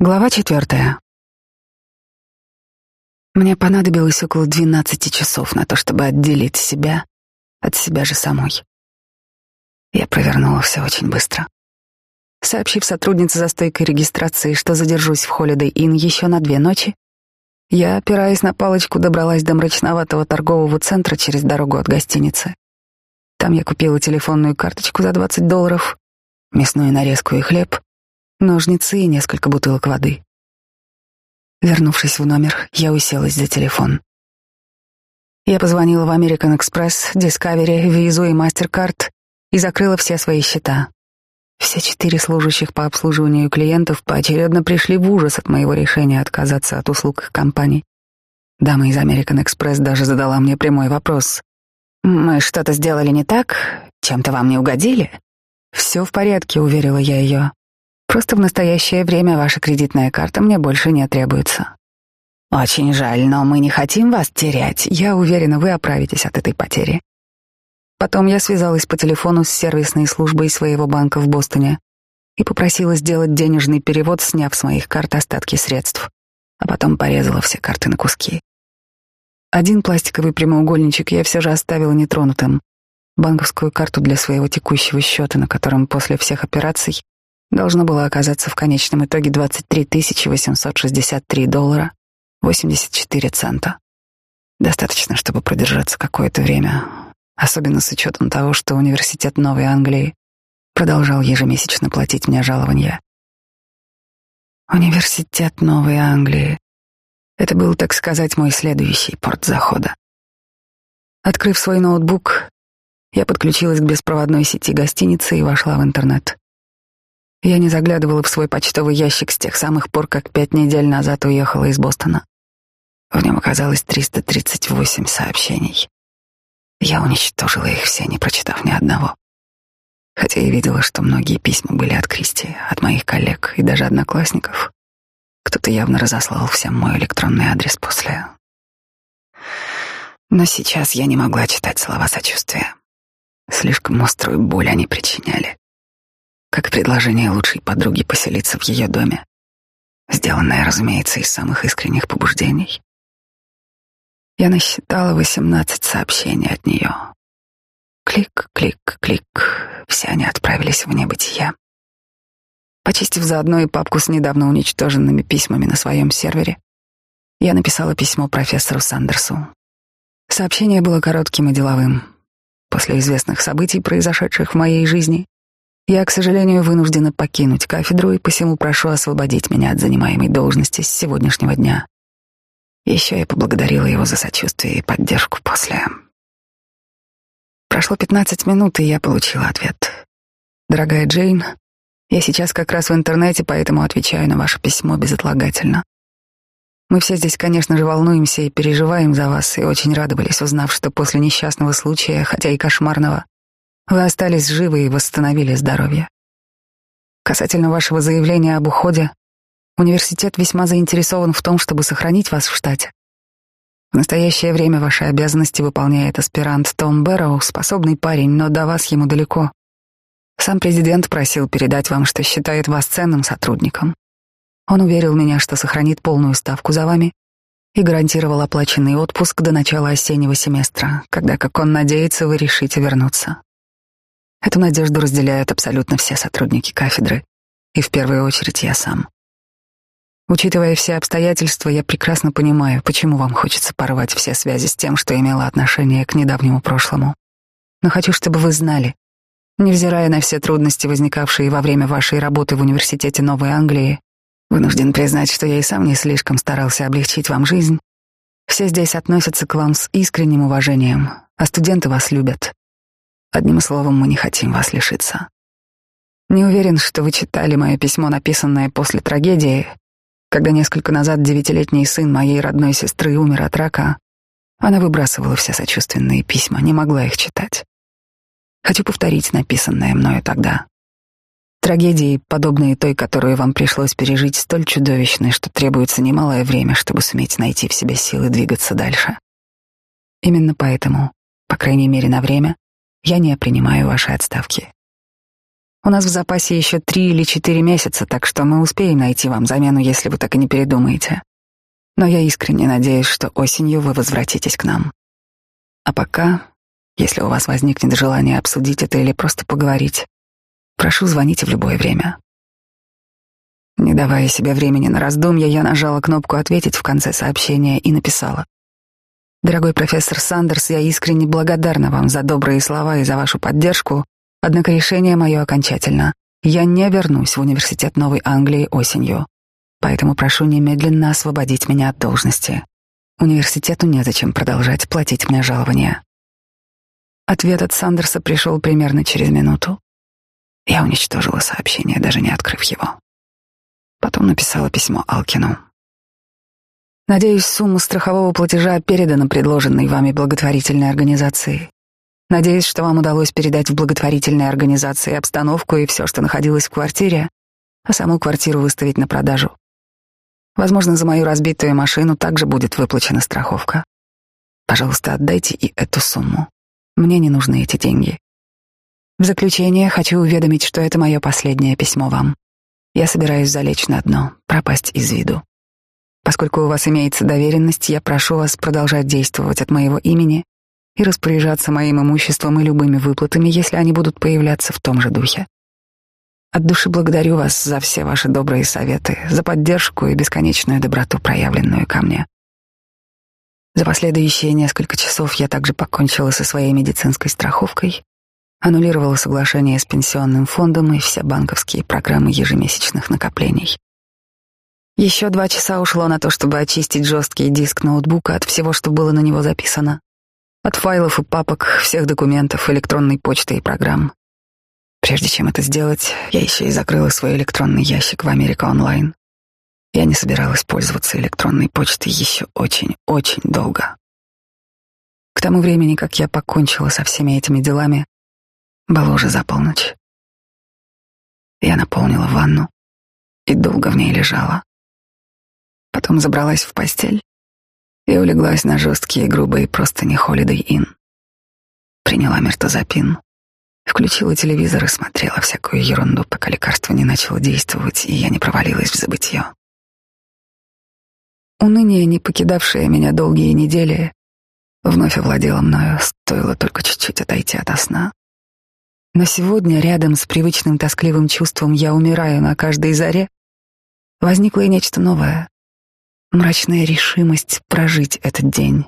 Глава четвертая. Мне понадобилось около двенадцати часов на то, чтобы отделить себя от себя же самой. Я провернула все очень быстро. Сообщив сотруднице за стойкой регистрации, что задержусь в Holiday Inn еще на две ночи, я, опираясь на палочку, добралась до мрачноватого торгового центра через дорогу от гостиницы. Там я купила телефонную карточку за 20 долларов, мясную нарезку и хлеб, ножницы и несколько бутылок воды. Вернувшись в номер, я уселась за телефон. Я позвонила в American Express, Discovery, Visa и MasterCard и закрыла все свои счета. Все четыре служащих по обслуживанию клиентов поочередно пришли в ужас от моего решения отказаться от услуг их компаний. Дама из American Express даже задала мне прямой вопрос. «Мы что-то сделали не так? Чем-то вам не угодили?» «Все в порядке», — уверила я ее. Просто в настоящее время ваша кредитная карта мне больше не требуется. Очень жаль, но мы не хотим вас терять. Я уверена, вы оправитесь от этой потери. Потом я связалась по телефону с сервисной службой своего банка в Бостоне и попросила сделать денежный перевод, сняв с моих карт остатки средств, а потом порезала все карты на куски. Один пластиковый прямоугольничек я все же оставила нетронутым. Банковскую карту для своего текущего счета, на котором после всех операций должно было оказаться в конечном итоге 23 863 доллара 84 цента. Достаточно, чтобы продержаться какое-то время, особенно с учетом того, что университет Новой Англии продолжал ежемесячно платить мне жалования. Университет Новой Англии. Это был, так сказать, мой следующий порт захода. Открыв свой ноутбук, я подключилась к беспроводной сети гостиницы и вошла в интернет. Я не заглядывала в свой почтовый ящик с тех самых пор, как пять недель назад уехала из Бостона. В нем оказалось 338 сообщений. Я уничтожила их все, не прочитав ни одного. Хотя и видела, что многие письма были от Кристи, от моих коллег и даже одноклассников. Кто-то явно разослал всем мой электронный адрес после. Но сейчас я не могла читать слова сочувствия. Слишком острую боль они причиняли как предложение лучшей подруги поселиться в ее доме, сделанное, разумеется, из самых искренних побуждений. Я насчитала восемнадцать сообщений от нее. Клик, клик, клик. Все они отправились в небытие. Почистив заодно и папку с недавно уничтоженными письмами на своем сервере, я написала письмо профессору Сандерсу. Сообщение было коротким и деловым. После известных событий, произошедших в моей жизни, я, к сожалению, вынуждена покинуть кафедру и посему прошу освободить меня от занимаемой должности с сегодняшнего дня. Еще я поблагодарила его за сочувствие и поддержку после. Прошло 15 минут, и я получила ответ. Дорогая Джейн, я сейчас как раз в интернете, поэтому отвечаю на ваше письмо безотлагательно. Мы все здесь, конечно же, волнуемся и переживаем за вас, и очень радовались, узнав, что после несчастного случая, хотя и кошмарного, вы остались живы и восстановили здоровье. Касательно вашего заявления об уходе, университет весьма заинтересован в том, чтобы сохранить вас в штате. В настоящее время ваши обязанности выполняет аспирант Том Бэрроу, способный парень, но до вас ему далеко. Сам президент просил передать вам, что считает вас ценным сотрудником. Он уверил меня, что сохранит полную ставку за вами и гарантировал оплаченный отпуск до начала осеннего семестра, когда, как он надеется, вы решите вернуться. Эту надежду разделяют абсолютно все сотрудники кафедры, и в первую очередь я сам. Учитывая все обстоятельства, я прекрасно понимаю, почему вам хочется порвать все связи с тем, что имело отношение к недавнему прошлому. Но хочу, чтобы вы знали, невзирая на все трудности, возникавшие во время вашей работы в университете Новой Англии, вынужден признать, что я и сам не слишком старался облегчить вам жизнь. Все здесь относятся к вам с искренним уважением, а студенты вас любят. Одним словом, мы не хотим вас лишиться. Не уверен, что вы читали мое письмо, написанное после трагедии, когда несколько назад девятилетний сын моей родной сестры умер от рака. Она выбрасывала все сочувственные письма, не могла их читать. Хочу повторить написанное мною тогда. Трагедии, подобные той, которую вам пришлось пережить, столь чудовищны, что требуется немалое время, чтобы суметь найти в себе силы двигаться дальше. Именно поэтому, по крайней мере на время, я не принимаю ваши отставки. У нас в запасе еще три или четыре месяца, так что мы успеем найти вам замену, если вы так и не передумаете. Но я искренне надеюсь, что осенью вы возвратитесь к нам. А пока, если у вас возникнет желание обсудить это или просто поговорить, прошу, звоните в любое время. Не давая себе времени на раздумья, я нажала кнопку «Ответить» в конце сообщения и написала. «Дорогой профессор Сандерс, я искренне благодарна вам за добрые слова и за вашу поддержку, однако решение мое окончательно. Я не вернусь в Университет Новой Англии осенью, поэтому прошу немедленно освободить меня от должности. Университету незачем продолжать платить мне жалования». Ответ от Сандерса пришел примерно через минуту. Я уничтожила сообщение, даже не открыв его. Потом написала письмо Алкину. Надеюсь, сумма страхового платежа передана предложенной вами благотворительной организации. Надеюсь, что вам удалось передать в благотворительной организации обстановку и все, что находилось в квартире, а саму квартиру выставить на продажу. Возможно, за мою разбитую машину также будет выплачена страховка. Пожалуйста, отдайте и эту сумму. Мне не нужны эти деньги. В заключение хочу уведомить, что это мое последнее письмо вам. Я собираюсь залечь на дно, пропасть из виду. Поскольку у вас имеется доверенность, я прошу вас продолжать действовать от моего имени и распоряжаться моим имуществом и любыми выплатами, если они будут появляться в том же духе. От души благодарю вас за все ваши добрые советы, за поддержку и бесконечную доброту, проявленную ко мне. За последующие несколько часов я также покончила со своей медицинской страховкой аннулировала соглашение с пенсионным фондом и все банковские программы ежемесячных накоплений. Еще два часа ушло на то, чтобы очистить жесткий диск ноутбука от всего, что было на него записано. От файлов и папок, всех документов, электронной почты и программ. Прежде чем это сделать, я еще и закрыла свой электронный ящик в Америка Онлайн. Я не собиралась пользоваться электронной почтой еще очень-очень долго. К тому времени, как я покончила со всеми этими делами, было уже за полночь. Я наполнила ванну и долго в ней лежала. Потом забралась в постель и улеглась на жесткие грубые простыни Holiday Inn. Приняла мертозапин, включила телевизор и смотрела всякую ерунду, пока лекарство не начало действовать, и я не провалилась в забытье. Уныние, не покидавшее меня долгие недели, вновь овладело мною, стоило только чуть-чуть отойти от сна. Но сегодня, рядом с привычным тоскливым чувством «я умираю на каждой заре», возникло и нечто новое. Мрачная решимость прожить этот день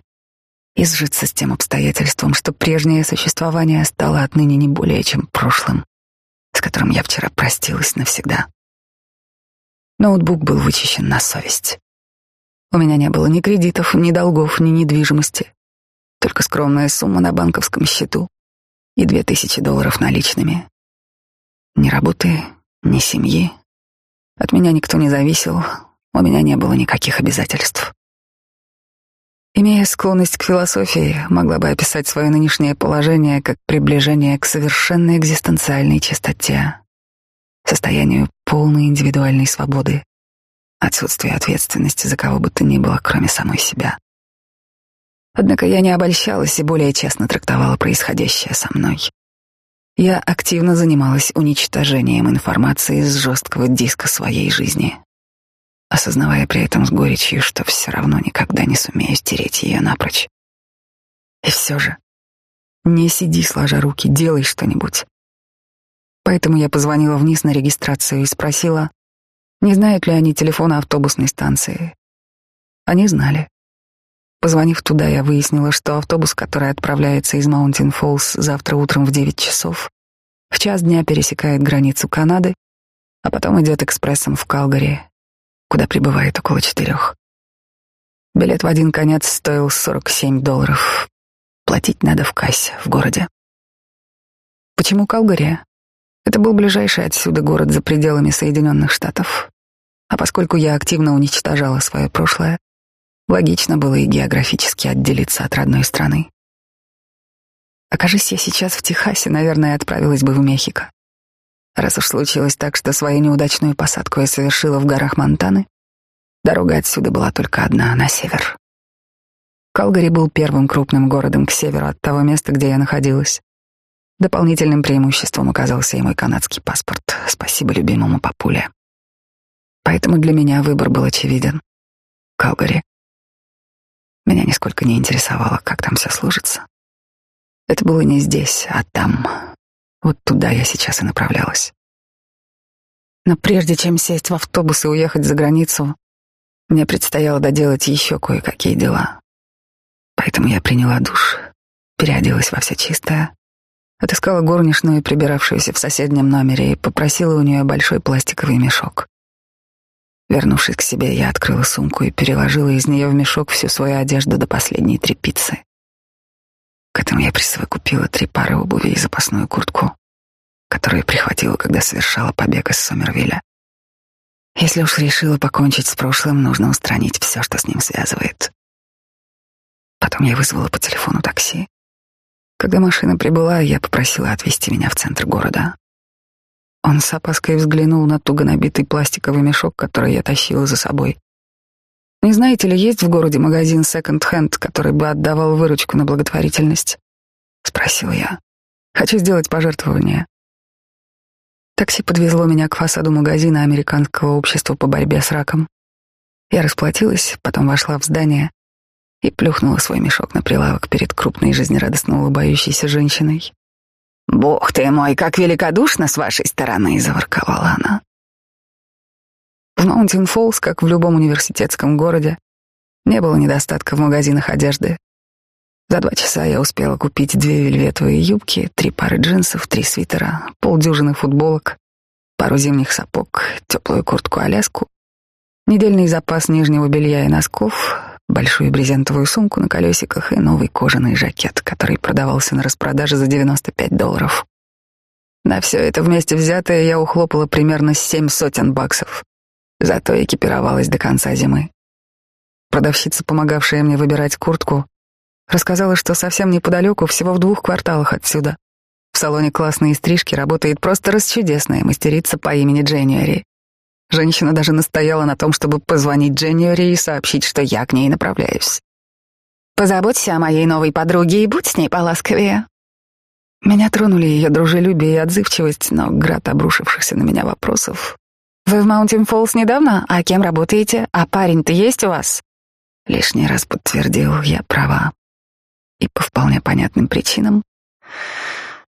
и сжиться с тем обстоятельством, что прежнее существование стало отныне не более чем прошлым, с которым я вчера простилась навсегда. Ноутбук был вычищен на совесть. У меня не было ни кредитов, ни долгов, ни недвижимости, только скромная сумма на банковском счету и две тысячи долларов наличными. Ни работы, ни семьи. От меня никто не зависел, у меня не было никаких обязательств. Имея склонность к философии, могла бы описать свое нынешнее положение как приближение к совершенной экзистенциальной чистоте, состоянию полной индивидуальной свободы, отсутствие ответственности за кого бы то ни было, кроме самой себя. Однако я не обольщалась и более честно трактовала происходящее со мной. Я активно занималась уничтожением информации с жесткого диска своей жизни, осознавая при этом с горечью, что все равно никогда не сумею стереть ее напрочь. И все же, не сиди сложа руки, делай что-нибудь. Поэтому я позвонила вниз на регистрацию и спросила, не знают ли они телефона автобусной станции. Они знали. Позвонив туда, я выяснила, что автобус, который отправляется из Маунтин Фоллс завтра утром в 9 часов, в час дня пересекает границу Канады, а потом идет экспрессом в Калгари, куда прибывает около четырех. Билет в один конец стоил 47 долларов. Платить надо в кассе в городе. Почему Калгари? Это был ближайший отсюда город за пределами Соединенных Штатов. А поскольку я активно уничтожала свое прошлое, Логично было и географически отделиться от родной страны. Окажись я сейчас в Техасе, наверное, отправилась бы в Мехико. Раз уж случилось так, что свою неудачную посадку я совершила в горах Монтаны, дорога отсюда была только одна, на север. Калгари был первым крупным городом к северу от того места, где я находилась. Дополнительным преимуществом оказался и мой канадский паспорт. Спасибо любимому папуле. Поэтому для меня выбор был очевиден. Калгари. Меня нисколько не интересовало, как там все сложится. Это было не здесь, а там. Вот туда я сейчас и направлялась. Но прежде чем сесть в автобус и уехать за границу, мне предстояло доделать еще кое-какие дела. Поэтому я приняла душ, переоделась во все чистое, отыскала горничную, прибиравшуюся в соседнем номере, и попросила у нее большой пластиковый мешок. Вернувшись к себе, я открыла сумку и переложила из нее в мешок всю свою одежду до последней тряпицы. К этому я присовокупила три пары обуви и запасную куртку, которую прихватила, когда совершала побег из Сомервилля. Если уж решила покончить с прошлым, нужно устранить все, что с ним связывает. Потом я вызвала по телефону такси. Когда машина прибыла, я попросила отвезти меня в центр города. Он с опаской взглянул на туго набитый пластиковый мешок, который я тащила за собой. «Не знаете ли, есть в городе магазин секонд-хенд, который бы отдавал выручку на благотворительность?» — спросил я. «Хочу сделать пожертвование». Такси подвезло меня к фасаду магазина Американского общества по борьбе с раком. Я расплатилась, потом вошла в здание и плюхнула свой мешок на прилавок перед крупной жизнерадостно улыбающейся женщиной. «Бог ты мой, как великодушно с вашей стороны!» — заворковала она. В Маунтин Фоллс, как в любом университетском городе, не было недостатка в магазинах одежды. За два часа я успела купить две вельветовые юбки, три пары джинсов, три свитера, полдюжины футболок, пару зимних сапог, теплую куртку-аляску, недельный запас нижнего белья и носков, большую брезентовую сумку на колесиках и новый кожаный жакет, который продавался на распродаже за 95 долларов. На все это вместе взятое я ухлопала примерно семь сотен баксов. Зато экипировалась до конца зимы. Продавщица, помогавшая мне выбирать куртку, рассказала, что совсем неподалеку, всего в двух кварталах отсюда, в салоне классные стрижки работает просто расчудесная мастерица по имени Дженниори. Женщина даже настояла на том, чтобы позвонить Дженниори и сообщить, что я к ней направляюсь. «Позаботься о моей новой подруге и будь с ней поласковее». Меня тронули ее дружелюбие и отзывчивость, но град обрушившихся на меня вопросов. «Вы в Маунтин Фоллс недавно? А кем работаете? А парень-то есть у вас?» Лишний раз подтвердил, я права. И по вполне понятным причинам.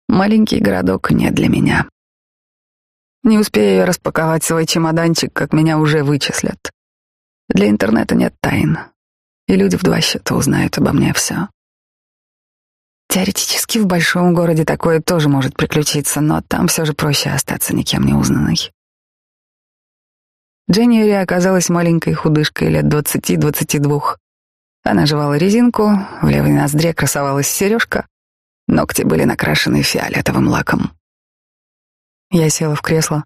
Маленький городок не для меня. Не успею распаковать свой чемоданчик, как меня уже вычислят. Для интернета нет тайн, и люди в два счета узнают обо мне все. Теоретически в большом городе такое тоже может приключиться, но там все же проще остаться никем не узнанной. Дженни Юри оказалась маленькой худышкой лет двадцати-двадцати двух. Она жевала резинку, в левой ноздре красовалась сережка, ногти были накрашены фиолетовым лаком. Я села в кресло,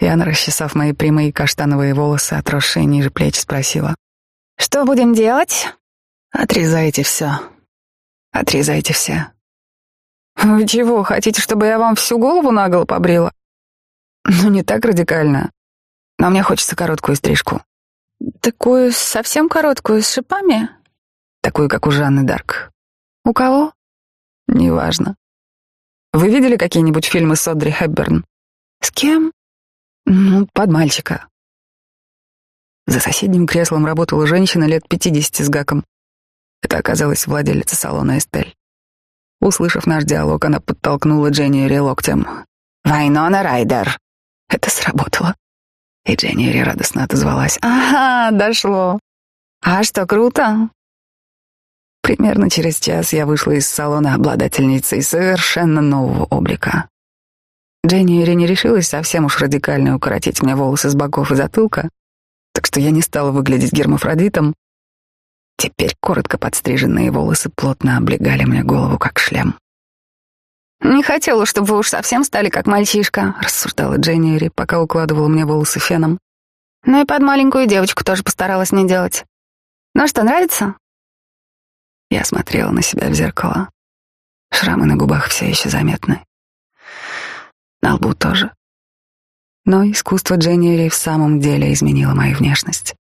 и она, расчесав мои прямые каштановые волосы, отросшие ниже плеч, спросила. «Что будем делать?» «Отрезайте все. Отрезайте все». «Вы чего, хотите, чтобы я вам всю голову наголо побрила?» «Ну, не так радикально. Но мне хочется короткую стрижку». «Такую совсем короткую, с шипами?» «Такую, как у Жанны Дарк». «У кого?» «Неважно. Вы видели какие-нибудь фильмы с Одри Хепберн?» С кем? Ну, под мальчика. За соседним креслом работала женщина лет пятидесяти с гаком. Это оказалась владелица салона Эстель. Услышав наш диалог, она подтолкнула Дженни локтем. «Вайнона Райдер!» Это сработало. И Дженни радостно отозвалась. «Ага, дошло. А что, круто?» Примерно через час я вышла из салона обладательницей совершенно нового облика. Дженни Юри не решилась совсем уж радикально укоротить мне волосы с боков и затылка, так что я не стала выглядеть гермафродитом. Теперь коротко подстриженные волосы плотно облегали мне голову, как шлем. «Не хотела, чтобы вы уж совсем стали как мальчишка», — рассуждала Дженни Юри, пока укладывала мне волосы феном. «Ну и под маленькую девочку тоже постаралась не делать. Ну что, нравится?» Я смотрела на себя в зеркало. Шрамы на губах все еще заметны. На лбу тоже. Но искусство Дженниери в самом деле изменило мою внешность.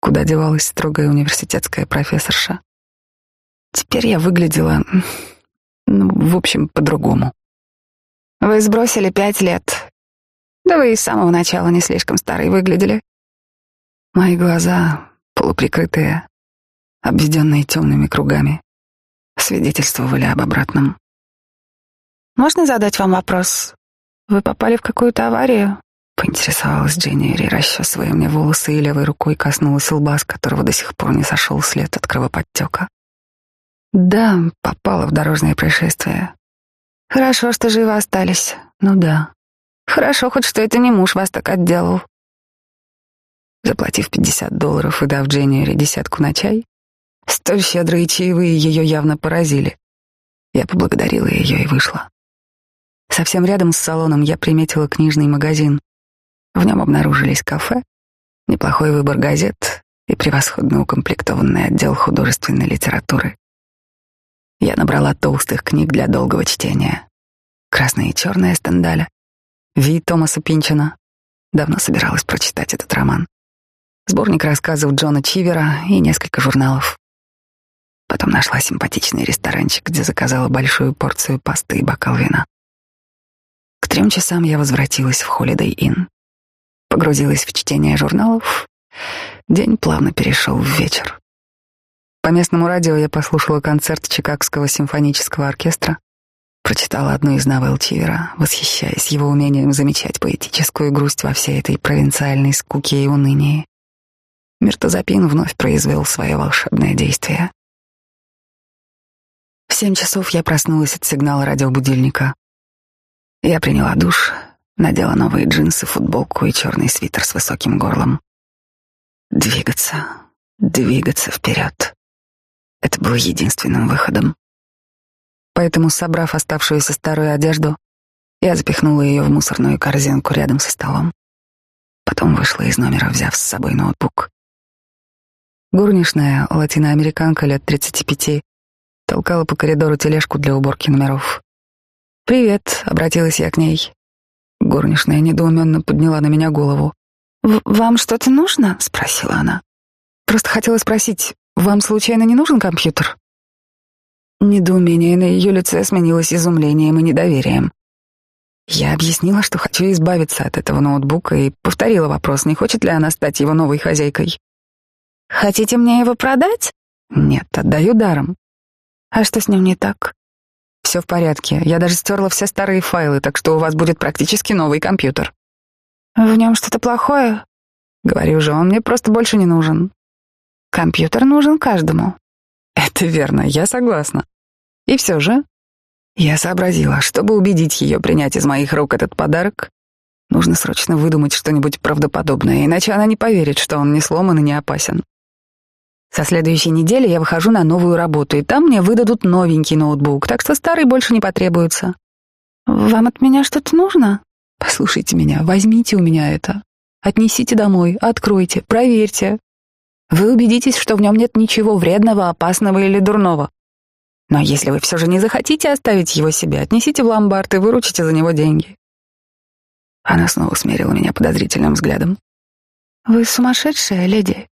Куда девалась строгая университетская профессорша? Теперь я выглядела, ну, в общем, по-другому. Вы сбросили пять лет. Да вы и с самого начала не слишком старые выглядели. Мои глаза, полуприкрытые, обведенные темными кругами, свидетельствовали об обратном. Можно задать вам вопрос? Вы попали в какую-то аварию? Поинтересовалась Дженни, расчесывая мне волосы и левой рукой коснулась лба, с которого до сих пор не сошел след от кровоподтека. Да, попала в дорожное происшествие. Хорошо, что живы остались. Ну да. Хорошо хоть, что это не муж вас так отделал. Заплатив 50 долларов и дав Дженни десятку на чай, столь щедрые чаевые ее явно поразили. Я поблагодарила ее и вышла. Совсем рядом с салоном я приметила книжный магазин. В нем обнаружились кафе, неплохой выбор газет и превосходно укомплектованный отдел художественной литературы. Я набрала толстых книг для долгого чтения. «Красная и черная» Стендаля, «Ви» Томаса Пинчина. Давно собиралась прочитать этот роман. Сборник рассказов Джона Чивера и несколько журналов. Потом нашла симпатичный ресторанчик, где заказала большую порцию пасты и бокал вина. К трем часам я возвратилась в Holiday Inn. Погрузилась в чтение журналов. День плавно перешел в вечер. Местному радио я послушала концерт Чикагского симфонического оркестра, прочитала одну из новелл Чивера, восхищаясь его умением замечать поэтическую грусть во всей этой провинциальной скуке и унынии. Миртозапин вновь произвел свое волшебное действие. В семь часов я проснулась от сигнала радиобудильника. Я приняла душ, надела новые джинсы, футболку и черный свитер с высоким горлом. Двигаться, двигаться вперед. Это было единственным выходом. Поэтому, собрав оставшуюся старую одежду, я запихнула ее в мусорную корзинку рядом со столом. Потом вышла из номера, взяв с собой ноутбук. Горничная, латиноамериканка лет 35, толкала по коридору тележку для уборки номеров. «Привет», — обратилась я к ней. Горничная недоуменно подняла на меня голову. «Вам что-то нужно?» — спросила она. «Просто хотела спросить, вам случайно не нужен компьютер? Недоумение на ее лице сменилось изумлением и недоверием. Я объяснила, что хочу избавиться от этого ноутбука и повторила вопрос, не хочет ли она стать его новой хозяйкой. «Хотите мне его продать?» «Нет, отдаю даром». «А что с ним не так?» «Все в порядке. Я даже стерла все старые файлы, так что у вас будет практически новый компьютер». «В нем что-то плохое?» «Говорю же, он мне просто больше не нужен. Компьютер нужен каждому. Это верно, я согласна. И все же я сообразила, чтобы убедить ее принять из моих рук этот подарок, нужно срочно выдумать что-нибудь правдоподобное, иначе она не поверит, что он не сломан и не опасен. Со следующей недели я выхожу на новую работу, и там мне выдадут новенький ноутбук, так что старый больше не потребуется. Вам от меня что-то нужно? Послушайте меня, возьмите у меня это. Отнесите домой, откройте, проверьте, вы убедитесь, что в нем нет ничего вредного, опасного или дурного. Но если вы все же не захотите оставить его себе, отнесите в ломбард и выручите за него деньги. Она снова смерила меня подозрительным взглядом. Вы сумасшедшая, леди.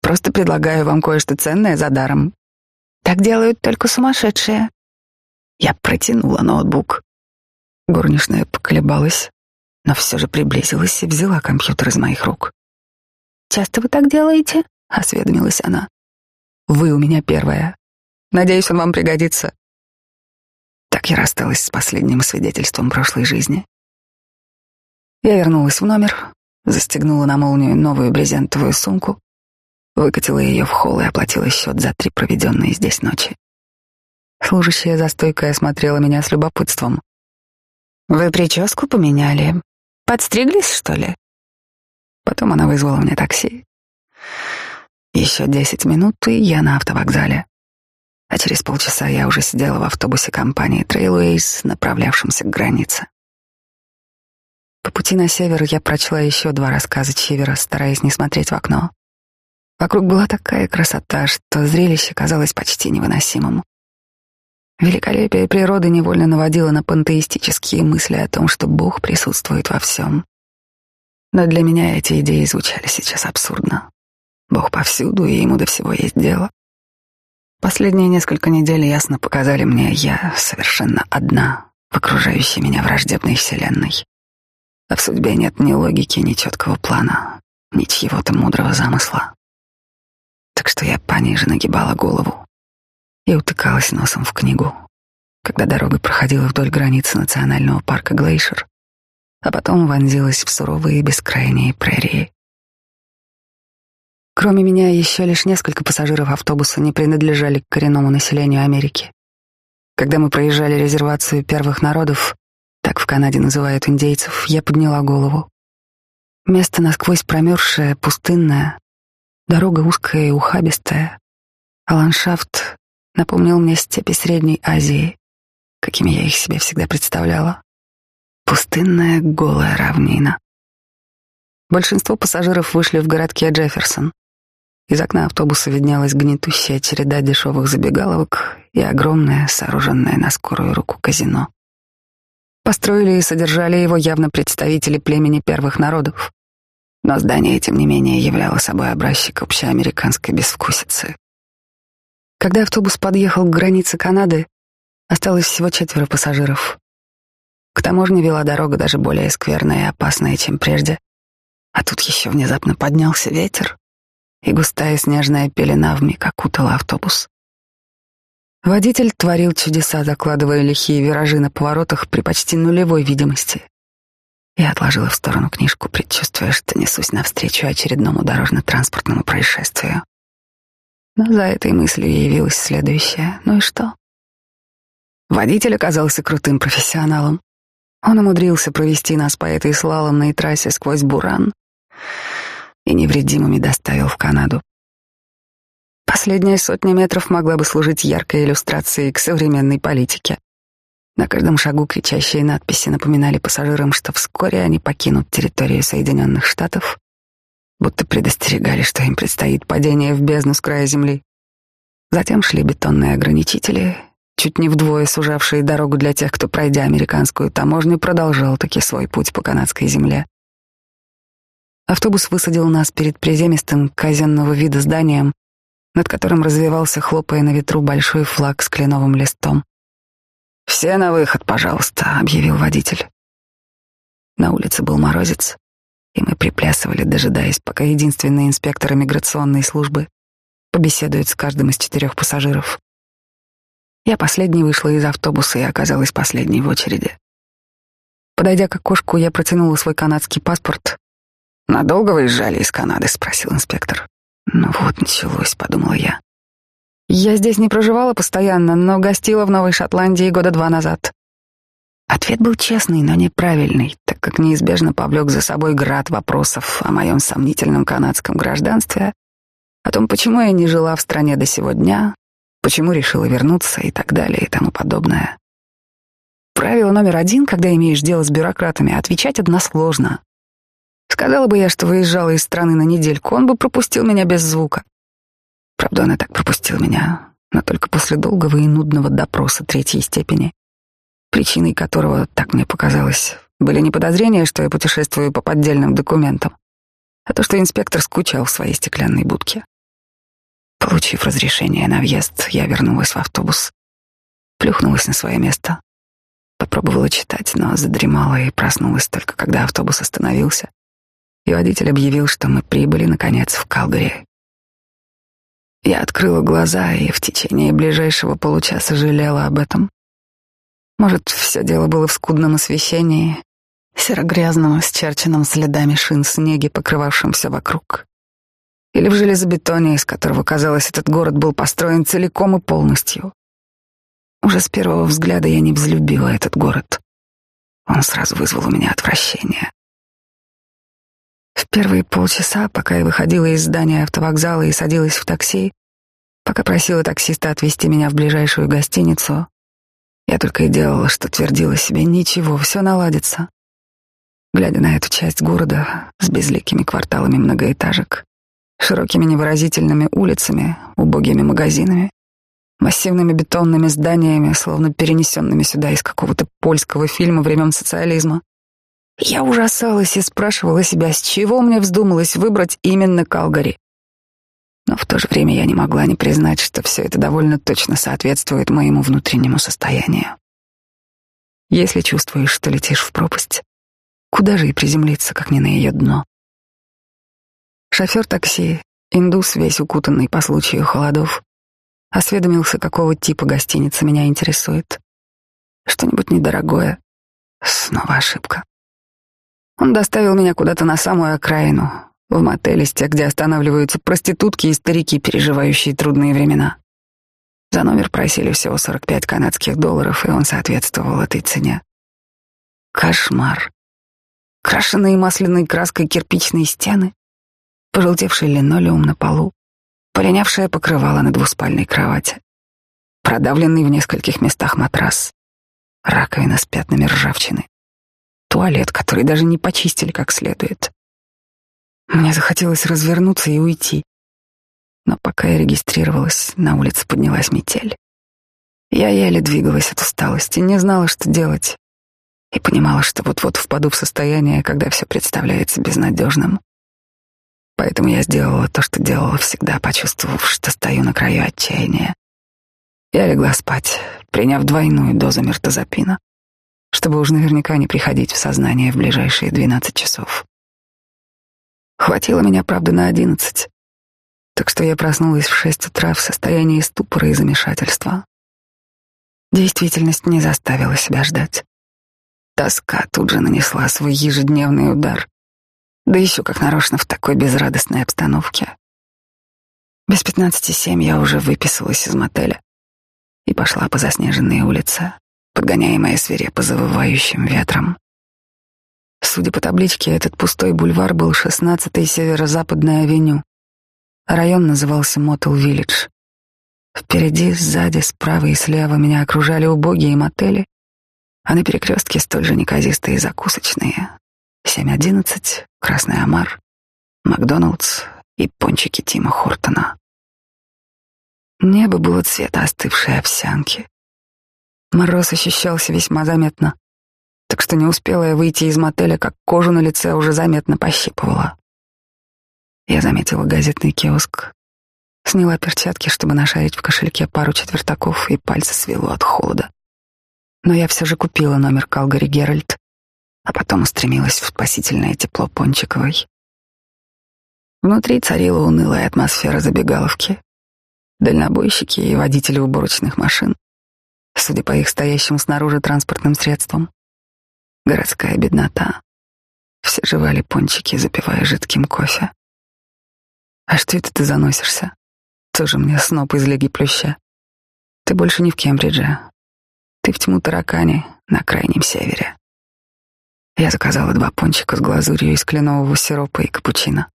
Просто предлагаю вам кое-что ценное за даром. Так делают только сумасшедшие. Я протянула ноутбук. Горничная поколебалась, но все же приблизилась и взяла компьютер из моих рук. «Часто вы так делаете?» — осведомилась она. «Вы у меня первая. Надеюсь, он вам пригодится». Так я рассталась с последним свидетельством прошлой жизни. Я вернулась в номер, застегнула на молнию новую брезентовую сумку, выкатила ее в холл и оплатила счет за три проведенные здесь ночи. Служащая за стойкой осмотрела меня с любопытством. «Вы прическу поменяли? Подстриглись, что ли?» Потом она вызвала мне такси. Еще десять минут, и я на автовокзале. А через полчаса я уже сидела в автобусе компании Trailways, направлявшемся к границе. По пути на север я прочла еще два рассказа Чивера, стараясь не смотреть в окно. Вокруг была такая красота, что зрелище казалось почти невыносимым. Великолепие природы невольно наводило на пантеистические мысли о том, что Бог присутствует во всем. Но для меня эти идеи звучали сейчас абсурдно. Бог повсюду, и ему до всего есть дело. Последние несколько недель ясно показали мне, я совершенно одна в окружающей меня враждебной вселенной. А в судьбе нет ни логики, ни четкого плана, ни чьего-то мудрого замысла. Так что я пониже нагибала голову и утыкалась носом в книгу, когда дорога проходила вдоль границы национального парка Глейшер, а потом вонзилась в суровые бескрайние прерии. Кроме меня, еще лишь несколько пассажиров автобуса не принадлежали к коренному населению Америки. Когда мы проезжали резервацию первых народов, так в Канаде называют индейцев, я подняла голову. Место насквозь промерзшее, пустынное, дорога узкая и ухабистая, а ландшафт напомнил мне степи Средней Азии, какими я их себе всегда представляла. Пустынная голая равнина. Большинство пассажиров вышли в городке Джефферсон. Из окна автобуса виднелась гнетущая череда дешевых забегаловок и огромное, сооруженное на скорую руку казино. Построили и содержали его явно представители племени первых народов. Но здание, тем не менее, являло собой образчик общеамериканской безвкусицы. Когда автобус подъехал к границе Канады, осталось всего четверо пассажиров. К таможне вела дорога даже более скверная и опасная, чем прежде. А тут еще внезапно поднялся ветер, и густая снежная пелена вмиг окутала автобус. Водитель творил чудеса, закладывая лихие виражи на поворотах при почти нулевой видимости. Я отложила в сторону книжку, предчувствуя, что несусь навстречу очередному дорожно-транспортному происшествию. Но за этой мыслью явилось следующее. Ну и что? Водитель оказался крутым профессионалом. Он умудрился провести нас по этой слаломной трассе сквозь буран и невредимыми доставил в Канаду. Последняя сотня метров могла бы служить яркой иллюстрацией к современной политике. На каждом шагу кричащие надписи напоминали пассажирам, что вскоре они покинут территорию Соединенных Штатов, будто предостерегали, что им предстоит падение в бездну с края земли. Затем шли бетонные ограничители, чуть не вдвое сужавшие дорогу для тех, кто, пройдя американскую таможню, продолжал таки свой путь по канадской земле. Автобус высадил нас перед приземистым казенного вида зданием, над которым развивался, хлопая на ветру, большой флаг с кленовым листом. «Все на выход, пожалуйста», — объявил водитель. На улице был морозец, и мы приплясывали, дожидаясь, пока единственный инспектор иммиграционной службы побеседует с каждым из четырех пассажиров. Я последней вышла из автобуса и оказалась последней в очереди. Подойдя к окошку, я протянула свой канадский паспорт «Надолго выезжали из Канады?» — спросил инспектор. «Ну вот началось», — подумала я. «Я здесь не проживала постоянно, но гостила в Новой Шотландии года два назад». Ответ был честный, но неправильный, так как неизбежно повлек за собой град вопросов о моем сомнительном канадском гражданстве, о том, почему я не жила в стране до сего дня, почему решила вернуться и так далее и тому подобное. Правило номер один, когда имеешь дело с бюрократами, отвечать односложно. Сказала бы я, что выезжала из страны на недельку, он бы пропустил меня без звука. Правда, он и так пропустил меня, но только после долгого и нудного допроса третьей степени, причиной которого, так мне показалось, были не подозрения, что я путешествую по поддельным документам, а то, что инспектор скучал в своей стеклянной будке. Получив разрешение на въезд, я вернулась в автобус, плюхнулась на свое место, попробовала читать, но задремала и проснулась только когда автобус остановился, и водитель объявил, что мы прибыли, наконец, в Калгари. Я открыла глаза и в течение ближайшего получаса жалела об этом. Может, все дело было в скудном освещении, серо-грязном, счерченном следами шин снеги, покрывавшем все вокруг. Или в железобетоне, из которого, казалось, этот город был построен целиком и полностью. Уже с первого взгляда я не взлюбила этот город. Он сразу вызвал у меня отвращение. В первые полчаса, пока я выходила из здания автовокзала и садилась в такси, пока просила таксиста отвезти меня в ближайшую гостиницу, я только и делала, что твердила себе «ничего, все наладится». Глядя на эту часть города с безликими кварталами многоэтажек, широкими невыразительными улицами, убогими магазинами, массивными бетонными зданиями, словно перенесенными сюда из какого-то польского фильма времен социализма, я ужасалась и спрашивала себя, с чего мне вздумалось выбрать именно Калгари. Но в то же время я не могла не признать, что все это довольно точно соответствует моему внутреннему состоянию. Если чувствуешь, что летишь в пропасть, куда же и приземлиться, как не на ее дно? Шофер такси, индус, весь укутанный по случаю холодов, осведомился, какого типа гостиница меня интересует. Что-нибудь недорогое. Снова ошибка. Он доставил меня куда-то на самую окраину, в мотеле с тех, где останавливаются проститутки и старики, переживающие трудные времена. За номер просили всего 45 канадских долларов, и он соответствовал этой цене. Кошмар. Крашенные масляной краской кирпичные стены, пожелтевший линолеум на полу, полинявшее покрывало на двуспальной кровати, продавленный в нескольких местах матрас, раковина с пятнами ржавчины, туалет, который даже не почистили как следует. Мне захотелось развернуться и уйти. Но пока я регистрировалась, на улице поднялась метель. Я еле двигалась от усталости, не знала, что делать, и понимала, что вот-вот впаду в состояние, когда все представляется безнадежным. Поэтому я сделала то, что делала всегда, почувствовав, что стою на краю отчаяния. Я легла спать, приняв двойную дозу мертозапина, чтобы уж наверняка не приходить в сознание в ближайшие двенадцать часов. Хватило меня, правда, на одиннадцать. Так что я проснулась в шесть утра в состоянии ступора и замешательства. Действительность не заставила себя ждать. Тоска тут же нанесла свой ежедневный удар. Да еще как нарочно в такой безрадостной обстановке. Без пятнадцати семь я уже выписалась из мотеля и пошла по заснеженной улице, подгоняемая свирепо завывающим ветром. Судя по табличке, этот пустой бульвар был 16-й северо-западной авеню. Район назывался Мотел Виллидж. Впереди, сзади, справа и слева меня окружали убогие мотели, а на перекрестке столь же неказистые закусочные. 7.11, Красный Омар, Макдоналдс и пончики Тима Хортона. Небо было цвета остывшей овсянки. Мороз ощущался весьма заметно так что не успела я выйти из мотеля, как кожу на лице уже заметно пощипывала. Я заметила газетный киоск, сняла перчатки, чтобы нашарить в кошельке пару четвертаков, и пальцы свело от холода. Но я все же купила номер Калгари Геральт, а потом устремилась в спасительное тепло Пончиковой. Внутри царила унылая атмосфера забегаловки. Дальнобойщики и водители уборочных машин, судя по их стоящим снаружи транспортным средствам, городская беднота. Все жевали пончики, запивая жидким кофе. А что это ты заносишься? Тоже мне сноп из леги плюща. Ты больше не в Кембридже. Ты в тьму таракани на крайнем севере. Я заказала два пончика с глазурью из кленового сиропа и капучино.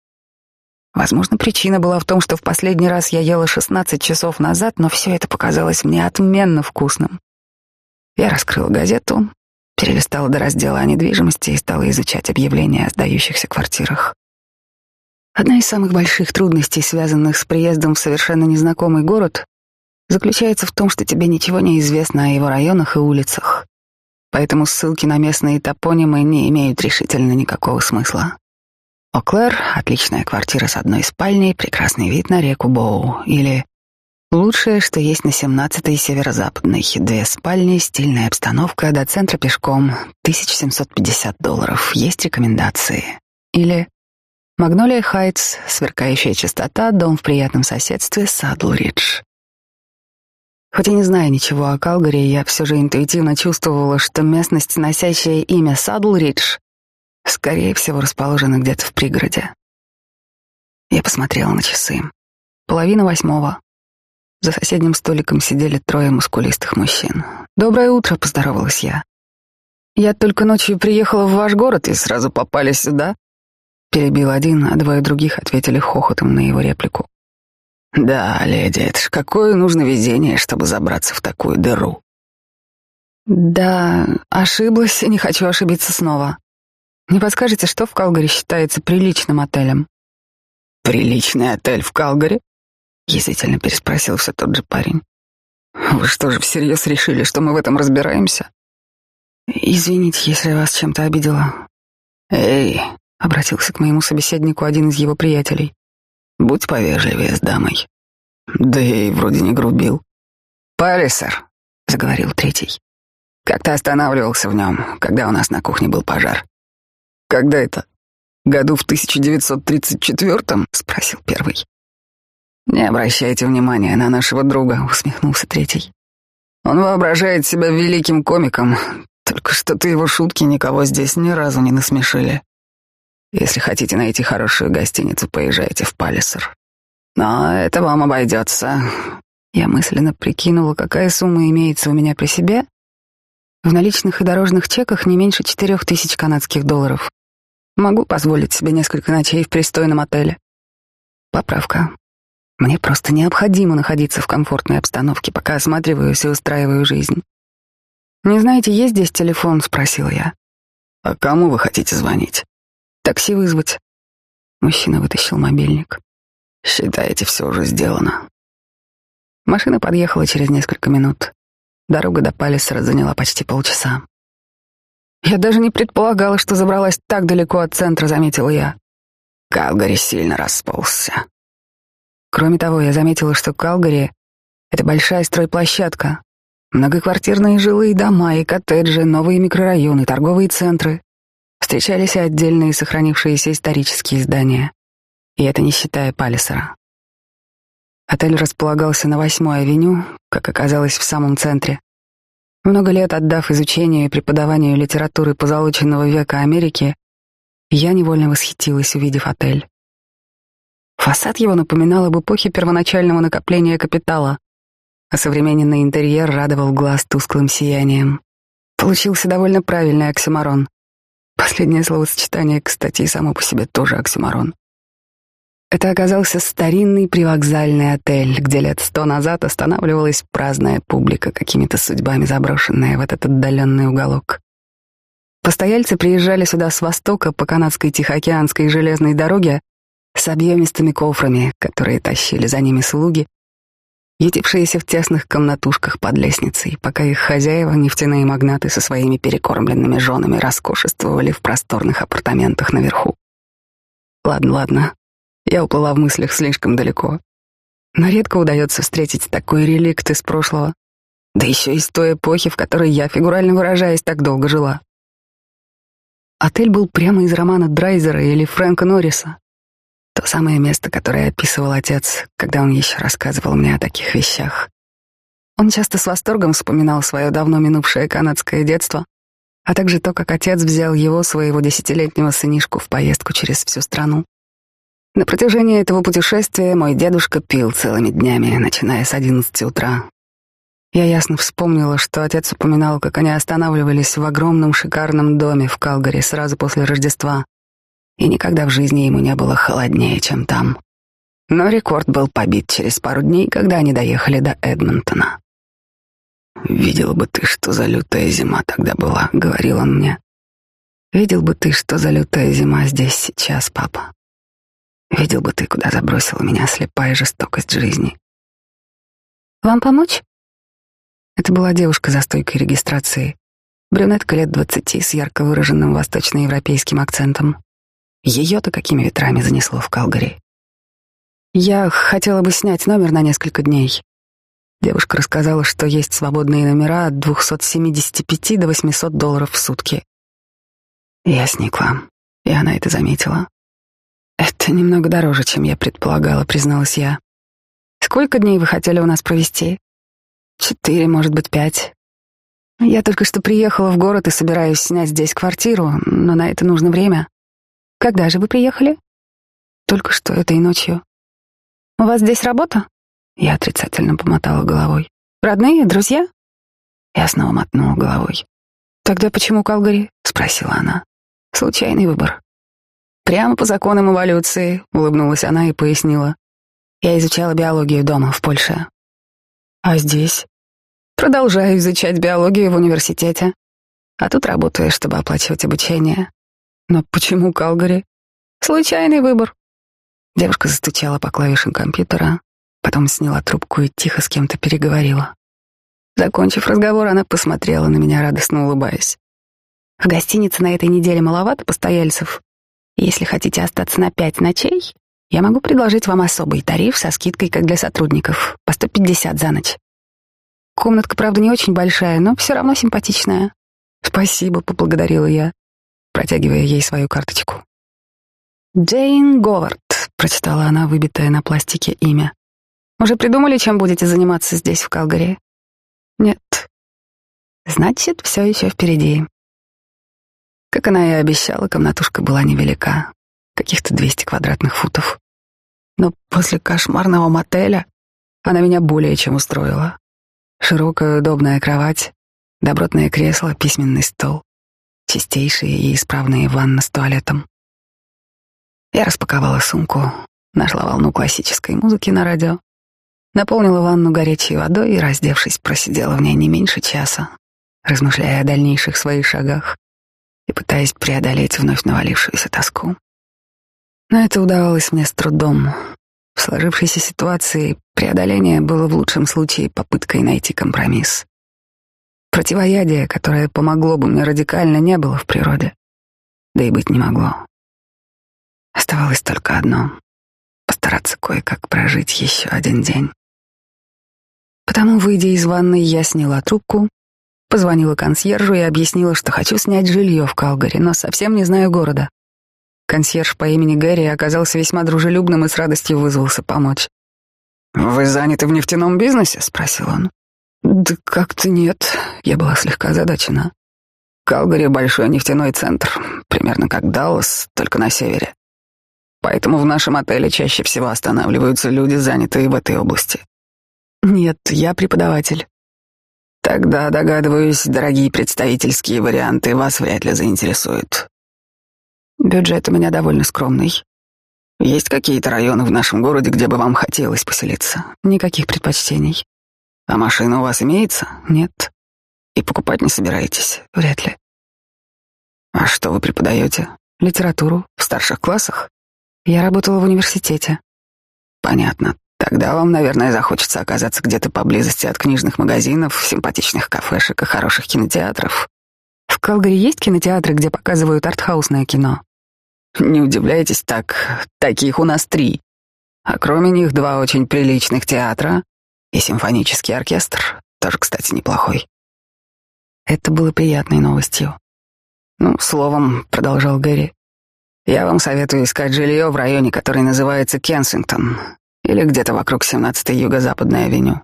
Возможно, причина была в том, что в последний раз я ела 16 часов назад, но все это показалось мне отменно вкусным. Я раскрыла газету, перелистала до раздела о недвижимости и стала изучать объявления о сдающихся квартирах. Одна из самых больших трудностей, связанных с приездом в совершенно незнакомый город, заключается в том, что тебе ничего не известно о его районах и улицах. Поэтому ссылки на местные топонимы не имеют решительно никакого смысла. Оклер — отличная квартира с одной спальней, прекрасный вид на реку Боу. Или Лучшее, что есть на 17-й северо-западной. Две спальни, стильная обстановка, до центра пешком. 1750 долларов. Есть рекомендации. Или Магнолия Хайтс, сверкающая чистота, дом в приятном соседстве, Садлридж. Хоть и не зная ничего о Калгари, я все же интуитивно чувствовала, что местность, носящая имя Садлридж, скорее всего, расположена где-то в пригороде. Я посмотрела на часы. Половина восьмого. За соседним столиком сидели трое мускулистых мужчин. «Доброе утро», — поздоровалась я. «Я только ночью приехала в ваш город и сразу попали сюда», — перебил один, а двое других ответили хохотом на его реплику. «Да, леди, это ж какое нужно везение, чтобы забраться в такую дыру». «Да, ошиблась и не хочу ошибиться снова. Не подскажете, что в Калгари считается приличным отелем?» «Приличный отель в Калгари?» Язвительно переспросил все тот же парень. Вы что же всерьез решили, что мы в этом разбираемся? Извините, если вас чем-то обидела. Эй, обратился к моему собеседнику один из его приятелей. Будь повежливее с дамой. Да я и вроде не грубил. Палисер, заговорил третий. Как ты останавливался в нем, когда у нас на кухне был пожар? Когда это? Году в 1934-м? Спросил первый. Не обращайте внимания на нашего друга, усмехнулся третий. Он воображает себя великим комиком, только что-то его шутки никого здесь ни разу не насмешили. Если хотите найти хорошую гостиницу, поезжайте в Палисер. Но это вам обойдется. Я мысленно прикинула, какая сумма имеется у меня при себе. В наличных и дорожных чеках не меньше четырех тысяч канадских долларов. Могу позволить себе несколько ночей в пристойном отеле. Поправка. Мне просто необходимо находиться в комфортной обстановке, пока осматриваюсь и устраиваю жизнь. «Не знаете, есть здесь телефон?» — спросил я. «А кому вы хотите звонить?» «Такси вызвать». Мужчина вытащил мобильник. «Считаете, все уже сделано?» Машина подъехала через несколько минут. Дорога до Палисера заняла почти полчаса. «Я даже не предполагала, что забралась так далеко от центра», — заметила я. Калгари сильно расползся. Кроме того, я заметила, что Калгари — это большая стройплощадка, многоквартирные жилые дома и коттеджи, новые микрорайоны, торговые центры. Встречались и отдельные сохранившиеся исторические здания. И это не считая Палисера. Отель располагался на восьмой авеню, как оказалось, в самом центре. Много лет отдав изучению и преподаванию литературы позолоченного века Америки, я невольно восхитилась, увидев отель. Фасад его напоминал об эпохе первоначального накопления капитала, а современный интерьер радовал глаз тусклым сиянием. Получился довольно правильный оксюмарон. Последнее словосочетание, кстати, и само по себе тоже оксюмарон. Это оказался старинный привокзальный отель, где лет сто назад останавливалась праздная публика, какими-то судьбами заброшенная в этот отдаленный уголок. Постояльцы приезжали сюда с востока по канадской Тихоокеанской железной дороге с объемистыми кофрами, которые тащили за ними слуги, ютившиеся в тесных комнатушках под лестницей, пока их хозяева, нефтяные магнаты со своими перекормленными женами, роскошествовали в просторных апартаментах наверху. Ладно, ладно, я уплыла в мыслях слишком далеко. Но редко удается встретить такой реликт из прошлого, да еще из той эпохи, в которой я, фигурально выражаясь, так долго жила. Отель был прямо из романа Драйзера или Фрэнка Норриса. То самое место, которое описывал отец, когда он еще рассказывал мне о таких вещах. Он часто с восторгом вспоминал свое давно минувшее канадское детство, а также то, как отец взял его, своего десятилетнего сынишку, в поездку через всю страну. На протяжении этого путешествия мой дедушка пил целыми днями, начиная с одиннадцати утра. Я ясно вспомнила, что отец упоминал, как они останавливались в огромном шикарном доме в Калгари сразу после Рождества, и никогда в жизни ему не было холоднее, чем там. Но рекорд был побит через пару дней, когда они доехали до Эдмонтона. «Видел бы ты, что за лютая зима тогда была», — говорил он мне. «Видел бы ты, что за лютая зима здесь сейчас, папа. Видел бы ты, куда забросила меня слепая жестокость жизни». «Вам помочь?» Это была девушка за стойкой регистрации. Брюнетка лет двадцати с ярко выраженным восточноевропейским акцентом. Ее-то какими ветрами занесло в Калгари. Я хотела бы снять номер на несколько дней. Девушка рассказала, что есть свободные номера от 275 до 800 долларов в сутки. Я сникла, и она это заметила. Это немного дороже, чем я предполагала, призналась я. Сколько дней вы хотели у нас провести? Четыре, может быть, пять. Я только что приехала в город и собираюсь снять здесь квартиру, но на это нужно время. Когда же вы приехали? Только что этой ночью. У вас здесь работа? Я отрицательно помотала головой. Родные, друзья? Я снова мотнула головой. Тогда почему Калгари? спросила она. Случайный выбор. Прямо по законам эволюции, улыбнулась она и пояснила. Я изучала биологию дома в Польше. А здесь? Продолжаю изучать биологию в университете. А тут работаю, чтобы оплачивать обучение. Но почему Калгари? Случайный выбор. Девушка застучала по клавишам компьютера, потом сняла трубку и тихо с кем-то переговорила. Закончив разговор, она посмотрела на меня, радостно улыбаясь. В гостинице на этой неделе маловато постояльцев. Если хотите остаться на пять ночей, я могу предложить вам особый тариф со скидкой, как для сотрудников, по 150 за ночь. Комнатка, правда, не очень большая, но все равно симпатичная. Спасибо, поблагодарила я, протягивая ей свою карточку. Джейн Говард, прочитала она выбитое на пластике имя. Уже придумали, чем будете заниматься здесь, в Калгари? Нет. Значит, все еще впереди. Как она и обещала, комнатушка была невелика, каких-то 200 квадратных футов. Но после кошмарного мотеля она меня более чем устроила. Широкая удобная кровать, добротное кресло, письменный стол, чистейшие и исправные ванна с туалетом. Я распаковала сумку, нашла волну классической музыки на радио, наполнила ванну горячей водой и, раздевшись, просидела в ней не меньше часа, размышляя о дальнейших своих шагах и пытаясь преодолеть вновь навалившуюся тоску. Но это удавалось мне с трудом, в сложившейся ситуации преодоление было в лучшем случае попыткой найти компромисс. Противоядие, которое помогло бы мне радикально, не было в природе. Да и быть не могло. Оставалось только одно — постараться кое-как прожить еще один день. Потому, выйдя из ванной, я сняла трубку, позвонила консьержу и объяснила, что хочу снять жилье в Калгари, но совсем не знаю города. Консьерж по имени Гэри оказался весьма дружелюбным и с радостью вызвался помочь. «Вы заняты в нефтяном бизнесе?» — спросил он. «Да как-то нет». Я была слегка озадачена. Калгари — большой нефтяной центр, примерно как Даллас, только на севере. Поэтому в нашем отеле чаще всего останавливаются люди, занятые в этой области. Нет, я преподаватель. Тогда, догадываюсь, дорогие представительские варианты вас вряд ли заинтересуют. Бюджет у меня довольно скромный. Есть какие-то районы в нашем городе, где бы вам хотелось поселиться? Никаких предпочтений. А машина у вас имеется? Нет. И покупать не собираетесь? Вряд ли. А что вы преподаете? Литературу. В старших классах? Я работала в университете. Понятно. Тогда вам, наверное, захочется оказаться где-то поблизости от книжных магазинов, симпатичных кафешек и хороших кинотеатров. В Калгари есть кинотеатры, где показывают артхаусное кино? Не удивляйтесь так, таких у нас три. А кроме них два очень приличных театра и симфонический оркестр, тоже, кстати, неплохой. Это было приятной новостью. Ну, словом, продолжал Гэри, я вам советую искать жилье в районе, который называется Кенсингтон, или где-то вокруг 17-й юго-западной авеню.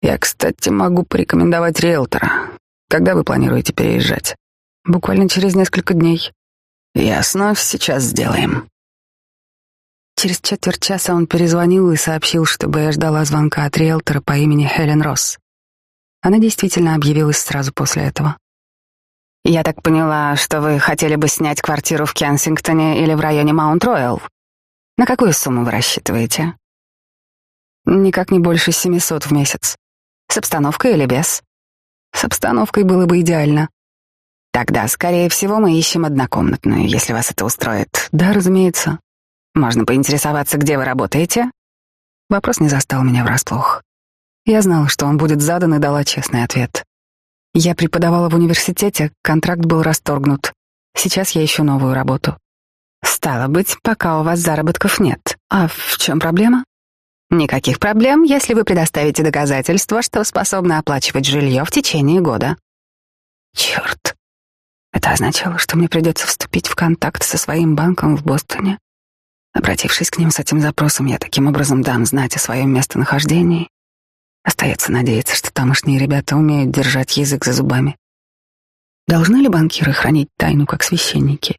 Я, кстати, могу порекомендовать риэлтора. Когда вы планируете переезжать? Буквально через несколько дней. Ясно, сейчас сделаем. Через четверть часа он перезвонил и сообщил, чтобы я ждала звонка от риэлтора по имени Хелен Росс. Она действительно объявилась сразу после этого. «Я так поняла, что вы хотели бы снять квартиру в Кенсингтоне или в районе Маунт-Роyal. На какую сумму вы рассчитываете?» «Никак не больше 700 в месяц. С обстановкой или без?» «С обстановкой было бы идеально. Тогда, скорее всего, мы ищем однокомнатную, если вас это устроит. Да, разумеется. Можно поинтересоваться, где вы работаете? Вопрос не застал меня врасплох. Я знала, что он будет задан и дала честный ответ. Я преподавала в университете, контракт был расторгнут. Сейчас я ищу новую работу. Стало быть, пока у вас заработков нет. А в чем проблема? Никаких проблем, если вы предоставите доказательства, что способны оплачивать жилье в течение года. Черт. Это означало, что мне придется вступить в контакт со своим банком в Бостоне. Обратившись к ним с этим запросом, я таким образом дам знать о своем местонахождении. Остается надеяться, что тамошние ребята умеют держать язык за зубами. Должны ли банкиры хранить тайну, как священники?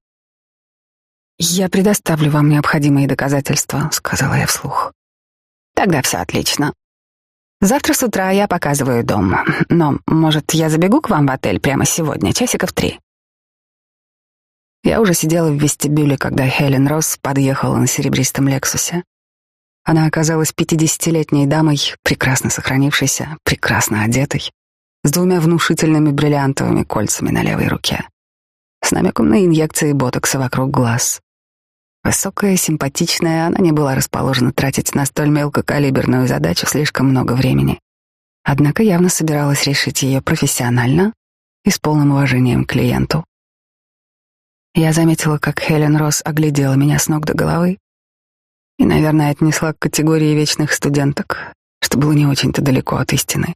«Я предоставлю вам необходимые доказательства», — сказала я вслух. «Тогда все отлично. Завтра с утра я показываю дом, но, может, я забегу к вам в отель прямо сегодня, часиков три?» Я уже сидела в вестибюле, когда Хелен Росс подъехала на серебристом Лексусе. Она оказалась пятидесятилетней дамой, прекрасно сохранившейся, прекрасно одетой, с двумя внушительными бриллиантовыми кольцами на левой руке, с намеком на инъекции ботокса вокруг глаз. Высокая, симпатичная, она не была расположена тратить на столь мелкокалиберную задачу слишком много времени. Однако явно собиралась решить ее профессионально и с полным уважением к клиенту. Я заметила, как Хелен Росс оглядела меня с ног до головы и, наверное, отнесла к категории вечных студенток, что было не очень-то далеко от истины.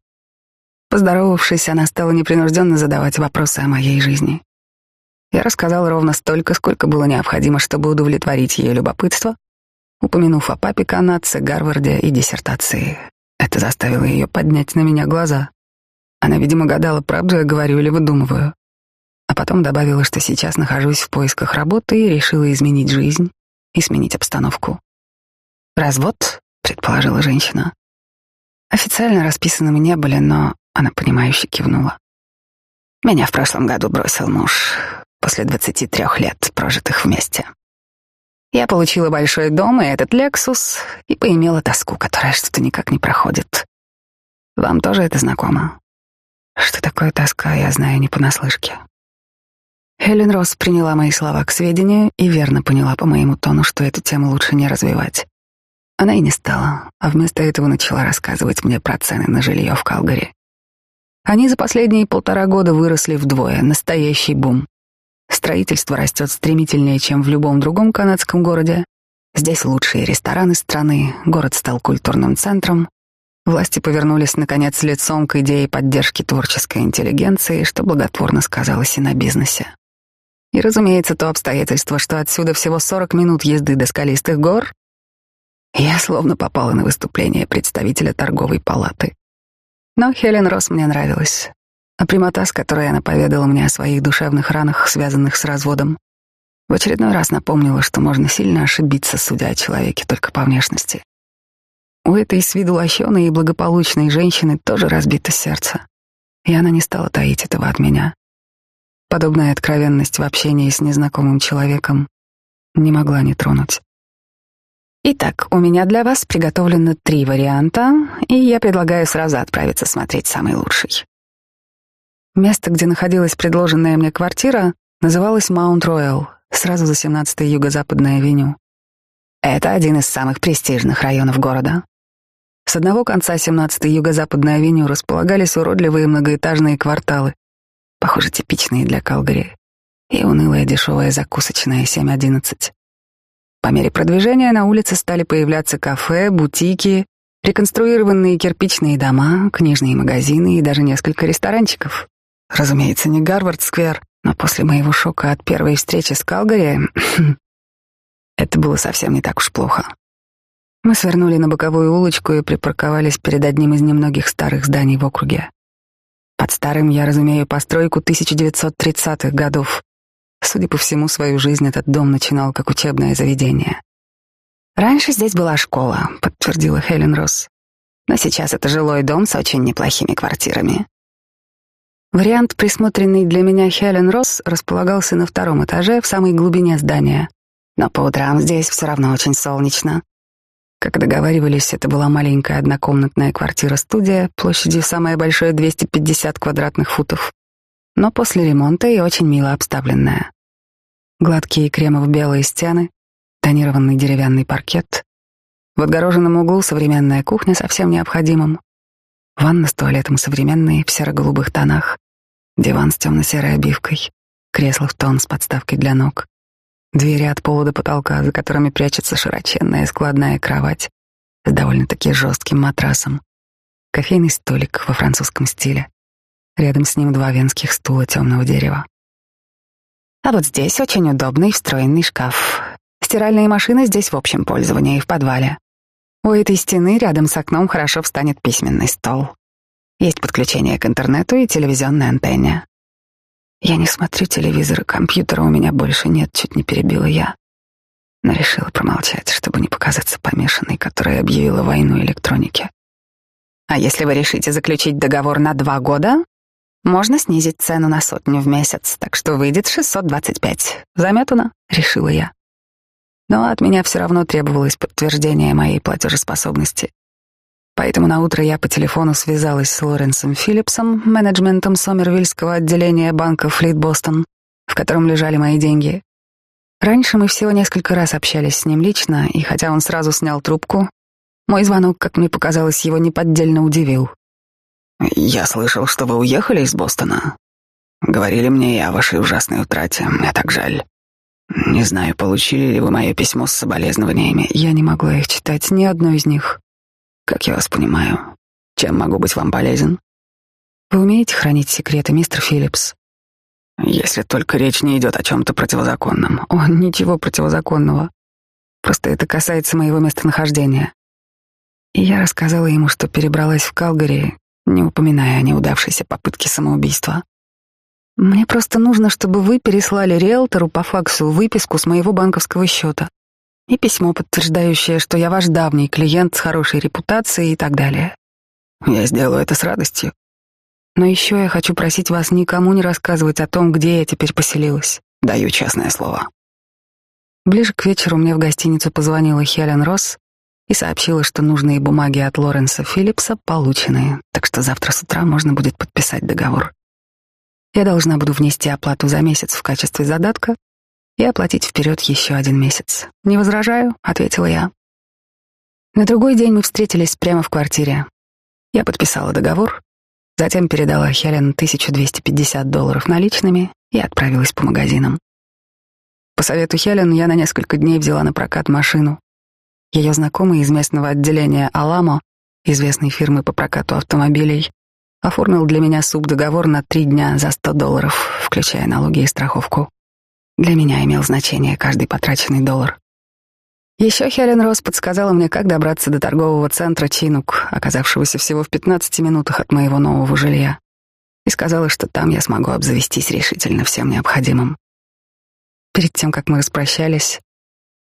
Поздоровавшись, она стала непринужденно задавать вопросы о моей жизни. Я рассказал ровно столько, сколько было необходимо, чтобы удовлетворить ее любопытство, упомянув о папе канадце, Гарварде и диссертации. Это заставило ее поднять на меня глаза. Она, видимо, гадала, правду я говорю или выдумываю. А потом добавила, что сейчас нахожусь в поисках работы и решила изменить жизнь и сменить обстановку. «Развод?» — предположила женщина. Официально расписанными не были, но она понимающе кивнула. Меня в прошлом году бросил муж после 23 лет, прожитых вместе. Я получила большой дом и этот Лексус, и поимела тоску, которая что-то никак не проходит. Вам тоже это знакомо? Что такое тоска, я знаю не понаслышке. Хелен Росс приняла мои слова к сведению и верно поняла по моему тону, что эту тему лучше не развивать. Она и не стала, а вместо этого начала рассказывать мне про цены на жилье в Калгари. Они за последние полтора года выросли вдвое, настоящий бум. Строительство растет стремительнее, чем в любом другом канадском городе. Здесь лучшие рестораны страны, город стал культурным центром. Власти повернулись, наконец, лицом к идее поддержки творческой интеллигенции, что благотворно сказалось и на бизнесе. И, разумеется, то обстоятельство, что отсюда всего 40 минут езды до скалистых гор, я словно попала на выступление представителя торговой палаты. Но Хелен Росс мне нравилась а прямота, с которой она поведала мне о своих душевных ранах, связанных с разводом, в очередной раз напомнила, что можно сильно ошибиться, судя о человеке только по внешности. У этой с виду лощеной и благополучной женщины тоже разбито сердце, и она не стала таить этого от меня. Подобная откровенность в общении с незнакомым человеком не могла не тронуть. Итак, у меня для вас приготовлено три варианта, и я предлагаю сразу отправиться смотреть самый лучший. Место, где находилась предложенная мне квартира, называлось Маунт-Роyal, сразу за 17-й юго-западной авеню. Это один из самых престижных районов города. С одного конца 17-й юго-западной авеню располагались уродливые многоэтажные кварталы, похоже, типичные для Калгари, и унылая дешевая закусочная 7-11. По мере продвижения на улице стали появляться кафе, бутики, реконструированные кирпичные дома, книжные магазины и даже несколько ресторанчиков. Разумеется, не Гарвард-сквер, но после моего шока от первой встречи с Калгари это было совсем не так уж плохо. Мы свернули на боковую улочку и припарковались перед одним из немногих старых зданий в округе. Под старым я разумею постройку 1930-х годов. Судя по всему, свою жизнь этот дом начинал как учебное заведение. «Раньше здесь была школа», — подтвердила Хелен Росс. «Но сейчас это жилой дом с очень неплохими квартирами. Вариант, присмотренный для меня Хелен Росс, располагался на втором этаже в самой глубине здания. Но по утрам здесь все равно очень солнечно. Как договаривались, это была маленькая однокомнатная квартира-студия площадью самое большое 250 квадратных футов. Но после ремонта и очень мило обставленная. Гладкие кремово-белые стены, тонированный деревянный паркет. В отгороженном углу современная кухня со всем необходимым. Ванна с туалетом современный, в серо-голубых тонах. Диван с темно-серой обивкой. Кресло в тон с подставкой для ног. Двери от пола до потолка, за которыми прячется широченная складная кровать с довольно-таки жестким матрасом. Кофейный столик во французском стиле. Рядом с ним два венских стула темного дерева. А вот здесь очень удобный встроенный шкаф. Стиральные машины здесь в общем пользовании, в подвале. У этой стены рядом с окном хорошо встанет письменный стол. Есть подключение к интернету и телевизионной антенне. Я не смотрю телевизор, компьютера у меня больше нет, чуть не перебила я. Но решила промолчать, чтобы не показаться помешанной, которая объявила войну электронике. А если вы решите заключить договор на два года, можно снизить цену на сотню в месяц, так что выйдет 625. Заметано, решила я. Но от меня все равно требовалось подтверждение моей платежеспособности. Поэтому на утро я по телефону связалась с Лоренсом Филлипсом, менеджментом Сомервильского отделения банка Флит Бостон, в котором лежали мои деньги. Раньше мы всего несколько раз общались с ним лично, и хотя он сразу снял трубку, мой звонок, как мне показалось, его неподдельно удивил. «Я слышал, что вы уехали из Бостона. Говорили мне и о вашей ужасной утрате. Мне так жаль. Не знаю, получили ли вы мое письмо с соболезнованиями. Я не могла их читать, ни одно из них. Как я вас понимаю? Чем могу быть вам полезен? Вы умеете хранить секреты, мистер Филлипс? Если только речь не идет о чем-то противозаконном. О, ничего противозаконного. Просто это касается моего местонахождения. И я рассказала ему, что перебралась в Калгари, не упоминая о неудавшейся попытке самоубийства. Мне просто нужно, чтобы вы переслали риэлтору по факсу выписку с моего банковского счета и письмо, подтверждающее, что я ваш давний клиент с хорошей репутацией и так далее. Я сделаю это с радостью. Но еще я хочу просить вас никому не рассказывать о том, где я теперь поселилась. Даю честное слово. Ближе к вечеру мне в гостиницу позвонила Хелен Росс и сообщила, что нужные бумаги от Лоренса Филлипса получены, так что завтра с утра можно будет подписать договор. Я должна буду внести оплату за месяц в качестве задатка и оплатить вперед еще один месяц. «Не возражаю», — ответила я. На другой день мы встретились прямо в квартире. Я подписала договор, Затем передала Хелен 1250 долларов наличными и отправилась по магазинам. По совету Хелен я на несколько дней взяла на прокат машину. Ее знакомый из местного отделения «Аламо», известной фирмы по прокату автомобилей, оформил для меня субдоговор на три дня за 100 долларов, включая налоги и страховку. Для меня имел значение каждый потраченный доллар. Еще Хелен Росс подсказала мне, как добраться до торгового центра Чинук, оказавшегося всего в 15 минутах от моего нового жилья, и сказала, что там я смогу обзавестись решительно всем необходимым. Перед тем, как мы распрощались,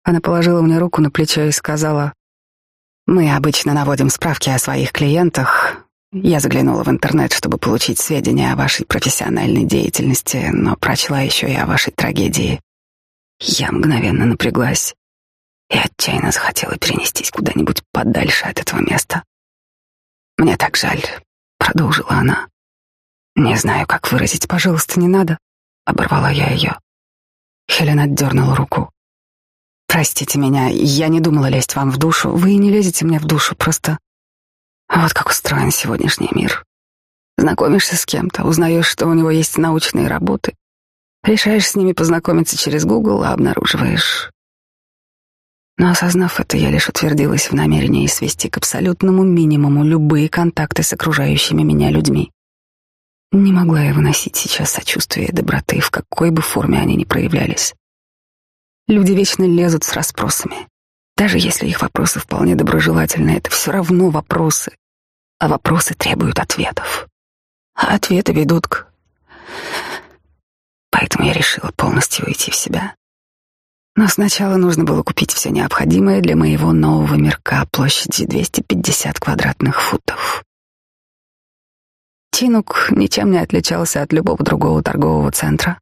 она положила мне руку на плечо и сказала, «Мы обычно наводим справки о своих клиентах. Я заглянула в интернет, чтобы получить сведения о вашей профессиональной деятельности, но прочла еще и о вашей трагедии. Я мгновенно напряглась и отчаянно захотела перенестись куда-нибудь подальше от этого места. «Мне так жаль», — продолжила она. «Не знаю, как выразить, пожалуйста, не надо», — оборвала я ее. Хелен отдернула руку. «Простите меня, я не думала лезть вам в душу. Вы не лезете мне в душу, просто... Вот как устроен сегодняшний мир. Знакомишься с кем-то, узнаешь, что у него есть научные работы, решаешь с ними познакомиться через Google, а обнаруживаешь, но осознав это, я лишь утвердилась в намерении свести к абсолютному минимуму любые контакты с окружающими меня людьми. Не могла я выносить сейчас сочувствия и доброты, в какой бы форме они ни проявлялись. Люди вечно лезут с расспросами. Даже если их вопросы вполне доброжелательные, это все равно вопросы. А вопросы требуют ответов. А ответы ведут к... Поэтому я решила полностью уйти в себя но сначала нужно было купить все необходимое для моего нового мирка площадью 250 квадратных футов. Тинук ничем не отличался от любого другого торгового центра.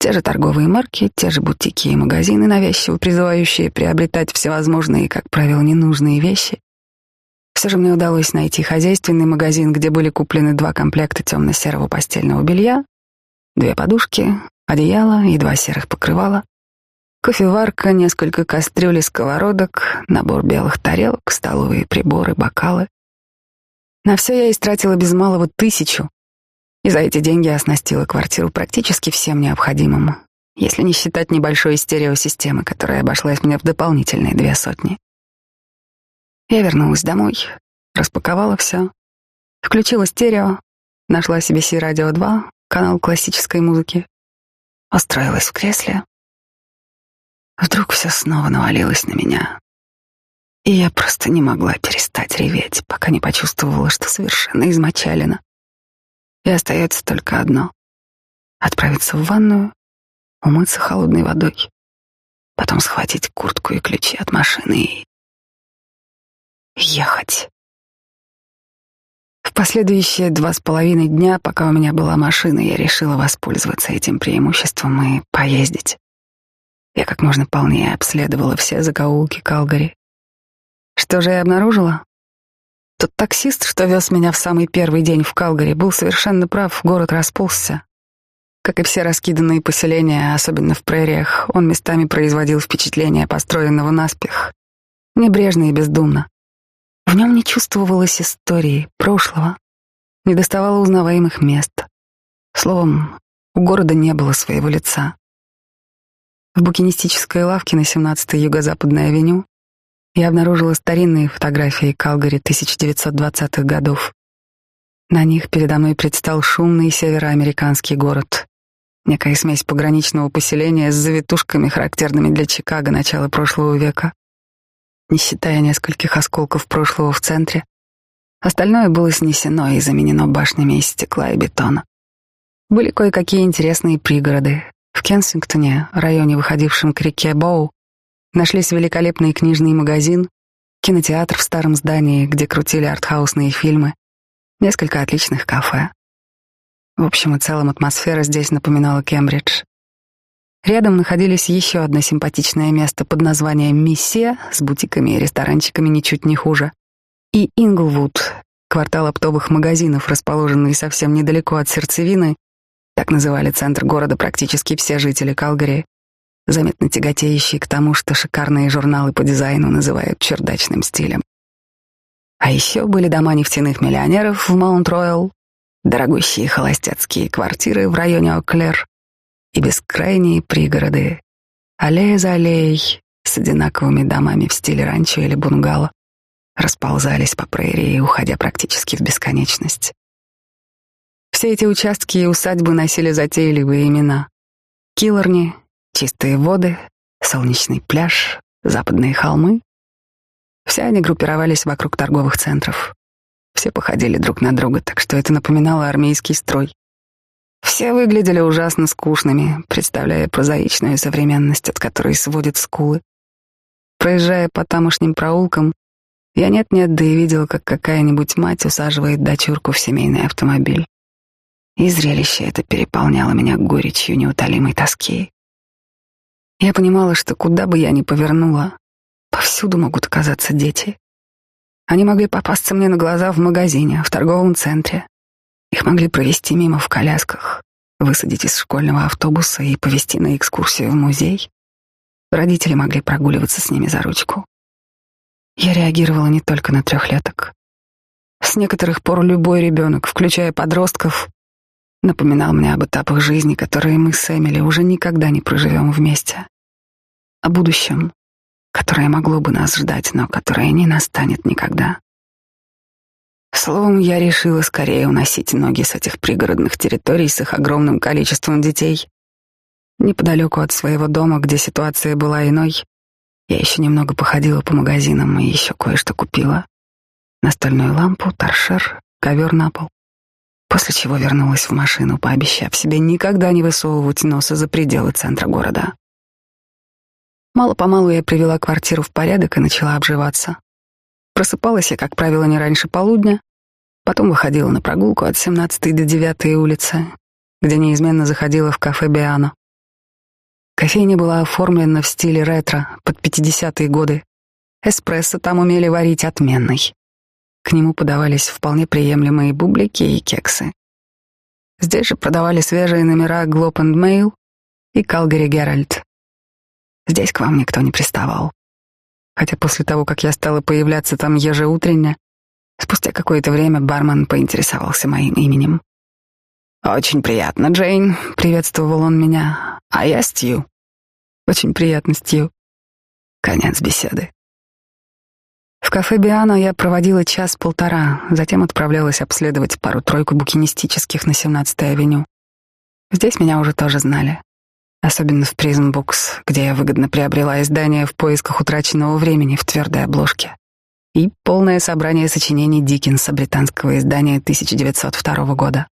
Те же торговые марки, те же бутики и магазины, навязчиво призывающие приобретать всевозможные, как правило, ненужные вещи. Все же мне удалось найти хозяйственный магазин, где были куплены два комплекта темно-серого постельного белья, две подушки, одеяло и два серых покрывала, Кофеварка, несколько кастрюль и сковородок, набор белых тарелок, столовые приборы, бокалы. На все я истратила без малого тысячу, и за эти деньги оснастила квартиру практически всем необходимым, если не считать небольшой стереосистемы, которая обошлась мне в дополнительные две сотни. Я вернулась домой, распаковала все, включила стерео, нашла себе Си-радио 2, канал классической музыки, устроилась в кресле, Вдруг все снова навалилось на меня. И я просто не могла перестать реветь, пока не почувствовала, что совершенно измочалена. И остается только одно — отправиться в ванную, умыться холодной водой, потом схватить куртку и ключи от машины и ехать. В последующие два с половиной дня, пока у меня была машина, я решила воспользоваться этим преимуществом и поездить. Я как можно полнее обследовала все закоулки Калгари. Что же я обнаружила? Тот таксист, что вез меня в самый первый день в Калгари, был совершенно прав, город расползся. Как и все раскиданные поселения, особенно в прериях, он местами производил впечатление построенного наспех. Небрежно и бездумно. В нем не чувствовалось истории, прошлого, не доставало узнаваемых мест. Словом, у города не было своего лица. В букинистической лавке на 17-й Юго-Западной авеню я обнаружила старинные фотографии Калгари 1920-х годов. На них передо мной предстал шумный североамериканский город. Некая смесь пограничного поселения с завитушками, характерными для Чикаго начала прошлого века. Не считая нескольких осколков прошлого в центре, остальное было снесено и заменено башнями из стекла и бетона. Были кое-какие интересные пригороды. В Кенсингтоне, районе, выходившем к реке Боу, нашлись великолепный книжный магазин, кинотеатр в старом здании, где крутили артхаусные фильмы, несколько отличных кафе. В общем и целом атмосфера здесь напоминала Кембридж. Рядом находились еще одно симпатичное место под названием «Миссия» с бутиками и ресторанчиками ничуть не хуже, и Инглвуд, квартал оптовых магазинов, расположенный совсем недалеко от сердцевины, так называли центр города практически все жители Калгари, заметно тяготеющие к тому, что шикарные журналы по дизайну называют чердачным стилем. А еще были дома нефтяных миллионеров в Маунт-Роyal, дорогущие холостяцкие квартиры в районе Оклер и бескрайние пригороды, аллея за аллеей с одинаковыми домами в стиле ранчо или бунгало, расползались по прерии, уходя практически в бесконечность. Все эти участки и усадьбы носили затейливые имена. Киллорни, чистые воды, солнечный пляж, западные холмы. Все они группировались вокруг торговых центров. Все походили друг на друга, так что это напоминало армейский строй. Все выглядели ужасно скучными, представляя прозаичную современность, от которой сводят скулы. Проезжая по тамошним проулкам, я нет-нет, да и видел, как какая-нибудь мать усаживает дочурку в семейный автомобиль. И зрелище это переполняло меня горечью неутолимой тоски. Я понимала, что куда бы я ни повернула, повсюду могут оказаться дети. Они могли попасться мне на глаза в магазине, в торговом центре. Их могли провести мимо в колясках, высадить из школьного автобуса и повезти на экскурсию в музей. Родители могли прогуливаться с ними за ручку. Я реагировала не только на трехлеток. С некоторых пор любой ребенок, включая подростков, напоминал мне об этапах жизни, которые мы с Эмили уже никогда не проживем вместе. О будущем, которое могло бы нас ждать, но которое не настанет никогда. Словом, я решила скорее уносить ноги с этих пригородных территорий с их огромным количеством детей. Неподалеку от своего дома, где ситуация была иной, я еще немного походила по магазинам и еще кое-что купила. Настольную лампу, торшер, ковер на пол. После чего вернулась в машину, пообещав себе никогда не высовывать носа за пределы центра города. Мало-помалу я привела квартиру в порядок и начала обживаться. Просыпалась я, как правило, не раньше полудня, потом выходила на прогулку от 17 до 9 улицы, где неизменно заходила в кафе «Биано». Кофейня была оформлена в стиле ретро под 50-е годы. Эспрессо там умели варить отменный. К нему подавались вполне приемлемые бублики и кексы. Здесь же продавали свежие номера Globe and Mail и Calgary Herald. Здесь к вам никто не приставал. Хотя после того, как я стала появляться там ежеутренне, спустя какое-то время бармен поинтересовался моим именем. «Очень приятно, Джейн», — приветствовал он меня. «А я Стью». «Очень приятно, Стью». Конец беседы. В кафе Биано я проводила час-полтора, затем отправлялась обследовать пару-тройку букинистических на 17-й авеню. Здесь меня уже тоже знали особенно в Prison Books, где я выгодно приобрела издание в поисках утраченного времени в твердой обложке, и полное собрание сочинений Диккенса британского издания 1902 года.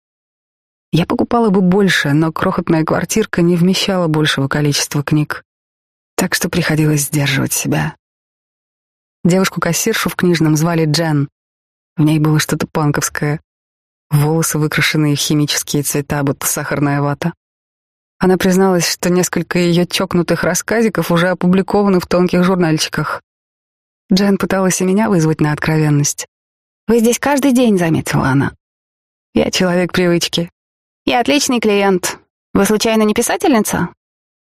Я покупала бы больше, но крохотная квартирка не вмещала большего количества книг, так что приходилось сдерживать себя. Девушку-кассиршу в книжном звали Джен. В ней было что-то панковское. Волосы, выкрашенные в химические цвета, будто сахарная вата. Она призналась, что несколько ее чокнутых рассказиков уже опубликованы в тонких журнальчиках. Джен пыталась и меня вызвать на откровенность. «Вы здесь каждый день», — заметила она. «Я человек привычки». «Я отличный клиент. Вы случайно не писательница?»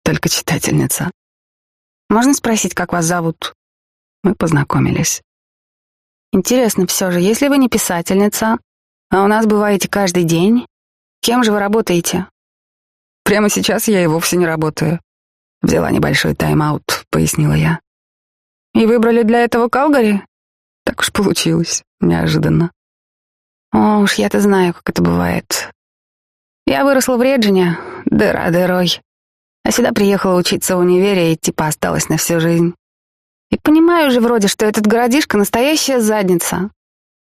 «Только читательница». «Можно спросить, как вас зовут?» Мы познакомились. «Интересно все же, если вы не писательница, а у нас бываете каждый день, кем же вы работаете?» Прямо сейчас я и вовсе не работаю. Взяла небольшой тайм-аут, пояснила я. И выбрали для этого Калгари? Так уж получилось, неожиданно. О, уж я-то знаю, как это бывает. Я выросла в Реджине, дыра дырой. А сюда приехала учиться в универе и типа осталась на всю жизнь. И понимаю же вроде, что этот городишко — настоящая задница.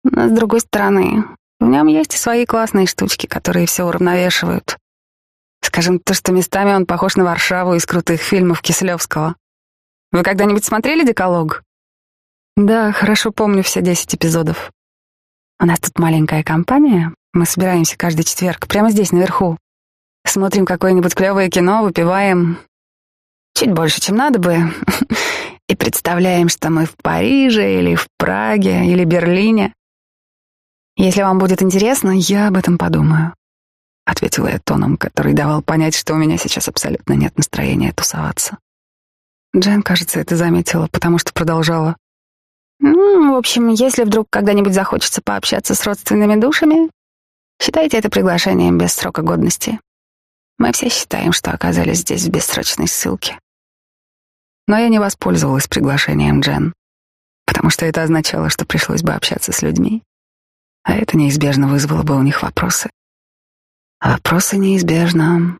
Но с другой стороны, в нем есть и свои классные штучки, которые все уравновешивают. Скажем, то, что местами он похож на Варшаву из крутых фильмов Кислевского. Вы когда-нибудь смотрели «Деколог»? Да, хорошо помню все десять эпизодов. У нас тут маленькая компания. Мы собираемся каждый четверг, прямо здесь, наверху. Смотрим какое-нибудь клевое кино, выпиваем. Чуть больше, чем надо бы. И представляем, что мы в Париже или в Праге или Берлине. Если вам будет интересно, я об этом подумаю. Ответила я тоном, который давал понять, что у меня сейчас абсолютно нет настроения тусоваться. Джен, кажется, это заметила, потому что продолжала. Ну, в общем, если вдруг когда-нибудь захочется пообщаться с родственными душами, считайте это приглашением без срока годности. Мы все считаем, что оказались здесь в бессрочной ссылке. Но я не воспользовалась приглашением Джен, потому что это означало, что пришлось бы общаться с людьми, а это неизбежно вызвало бы у них вопросы. А вопросы неизбежно.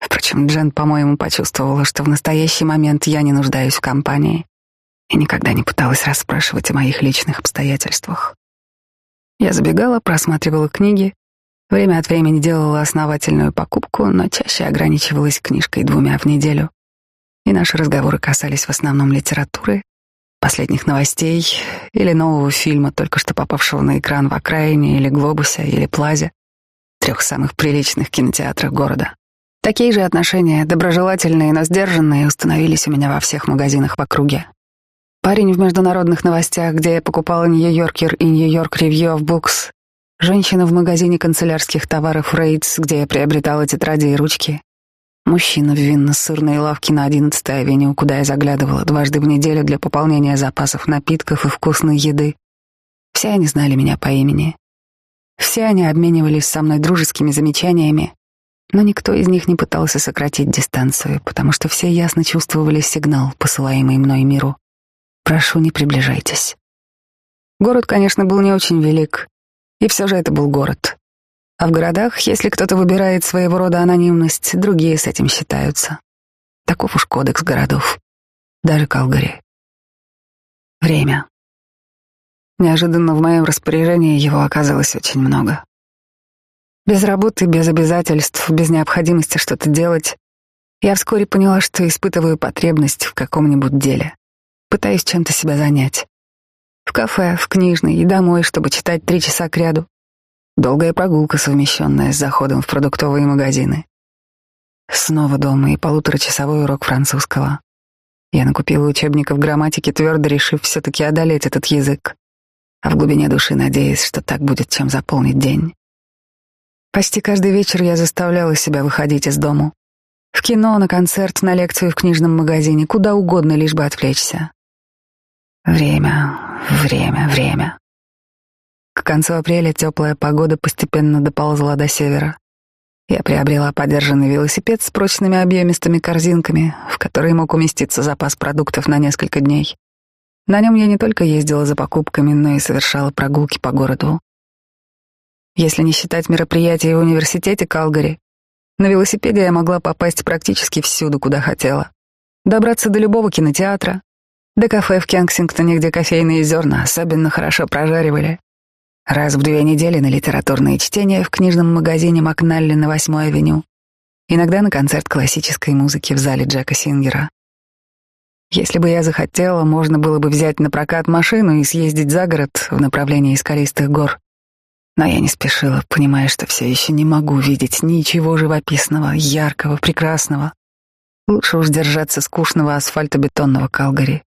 Впрочем, Джен, по-моему, почувствовала, что в настоящий момент я не нуждаюсь в компании и никогда не пыталась расспрашивать о моих личных обстоятельствах. Я забегала, просматривала книги, время от времени делала основательную покупку, но чаще ограничивалась книжкой двумя в неделю. И наши разговоры касались в основном литературы, последних новостей или нового фильма, только что попавшего на экран в окраине или глобусе или плазе, трех самых приличных кинотеатрах города. Такие же отношения, доброжелательные, но сдержанные, установились у меня во всех магазинах в округе. Парень в международных новостях, где я покупала Нью-Йоркер и Нью-Йорк Review of Books, женщина в магазине канцелярских товаров Рейдс, где я приобретала тетради и ручки, мужчина в винно-сырной лавке на 11-й авеню, куда я заглядывала дважды в неделю для пополнения запасов напитков и вкусной еды. Все они знали меня по имени. Все они обменивались со мной дружескими замечаниями, но никто из них не пытался сократить дистанцию, потому что все ясно чувствовали сигнал, посылаемый мной миру. Прошу, не приближайтесь. Город, конечно, был не очень велик, и все же это был город. А в городах, если кто-то выбирает своего рода анонимность, другие с этим считаются. Таков уж кодекс городов. Даже Калгари. Время. Неожиданно в моем распоряжении его оказалось очень много. Без работы, без обязательств, без необходимости что-то делать, я вскоре поняла, что испытываю потребность в каком-нибудь деле пытаясь чем-то себя занять. В кафе, в книжной и домой, чтобы читать три часа кряду. Долгая прогулка, совмещенная с заходом в продуктовые магазины. Снова дома и полуторачасовой урок французского. Я накупила учебников грамматики, твердо решив все-таки одолеть этот язык, а в глубине души надеясь, что так будет чем заполнить день. Почти каждый вечер я заставляла себя выходить из дому. В кино, на концерт, на лекцию в книжном магазине, куда угодно, лишь бы отвлечься. Время, время, время. К концу апреля теплая погода постепенно доползла до севера. Я приобрела подержанный велосипед с прочными объемистыми корзинками, в которые мог уместиться запас продуктов на несколько дней. На нем я не только ездила за покупками, но и совершала прогулки по городу. Если не считать мероприятия в университете Калгари, на велосипеде я могла попасть практически всюду, куда хотела. Добраться до любого кинотеатра, до кафе в Кенсингтоне, где кофейные зерна особенно хорошо прожаривали. Раз в две недели на литературные чтения в книжном магазине Макналли на 8-й авеню. Иногда на концерт классической музыки в зале Джека Сингера. Если бы я захотела, можно было бы взять на прокат машину и съездить за город в направлении скалистых гор. Но я не спешила, понимая, что все еще не могу видеть ничего живописного, яркого, прекрасного. Лучше уж держаться скучного асфальтобетонного Калгари.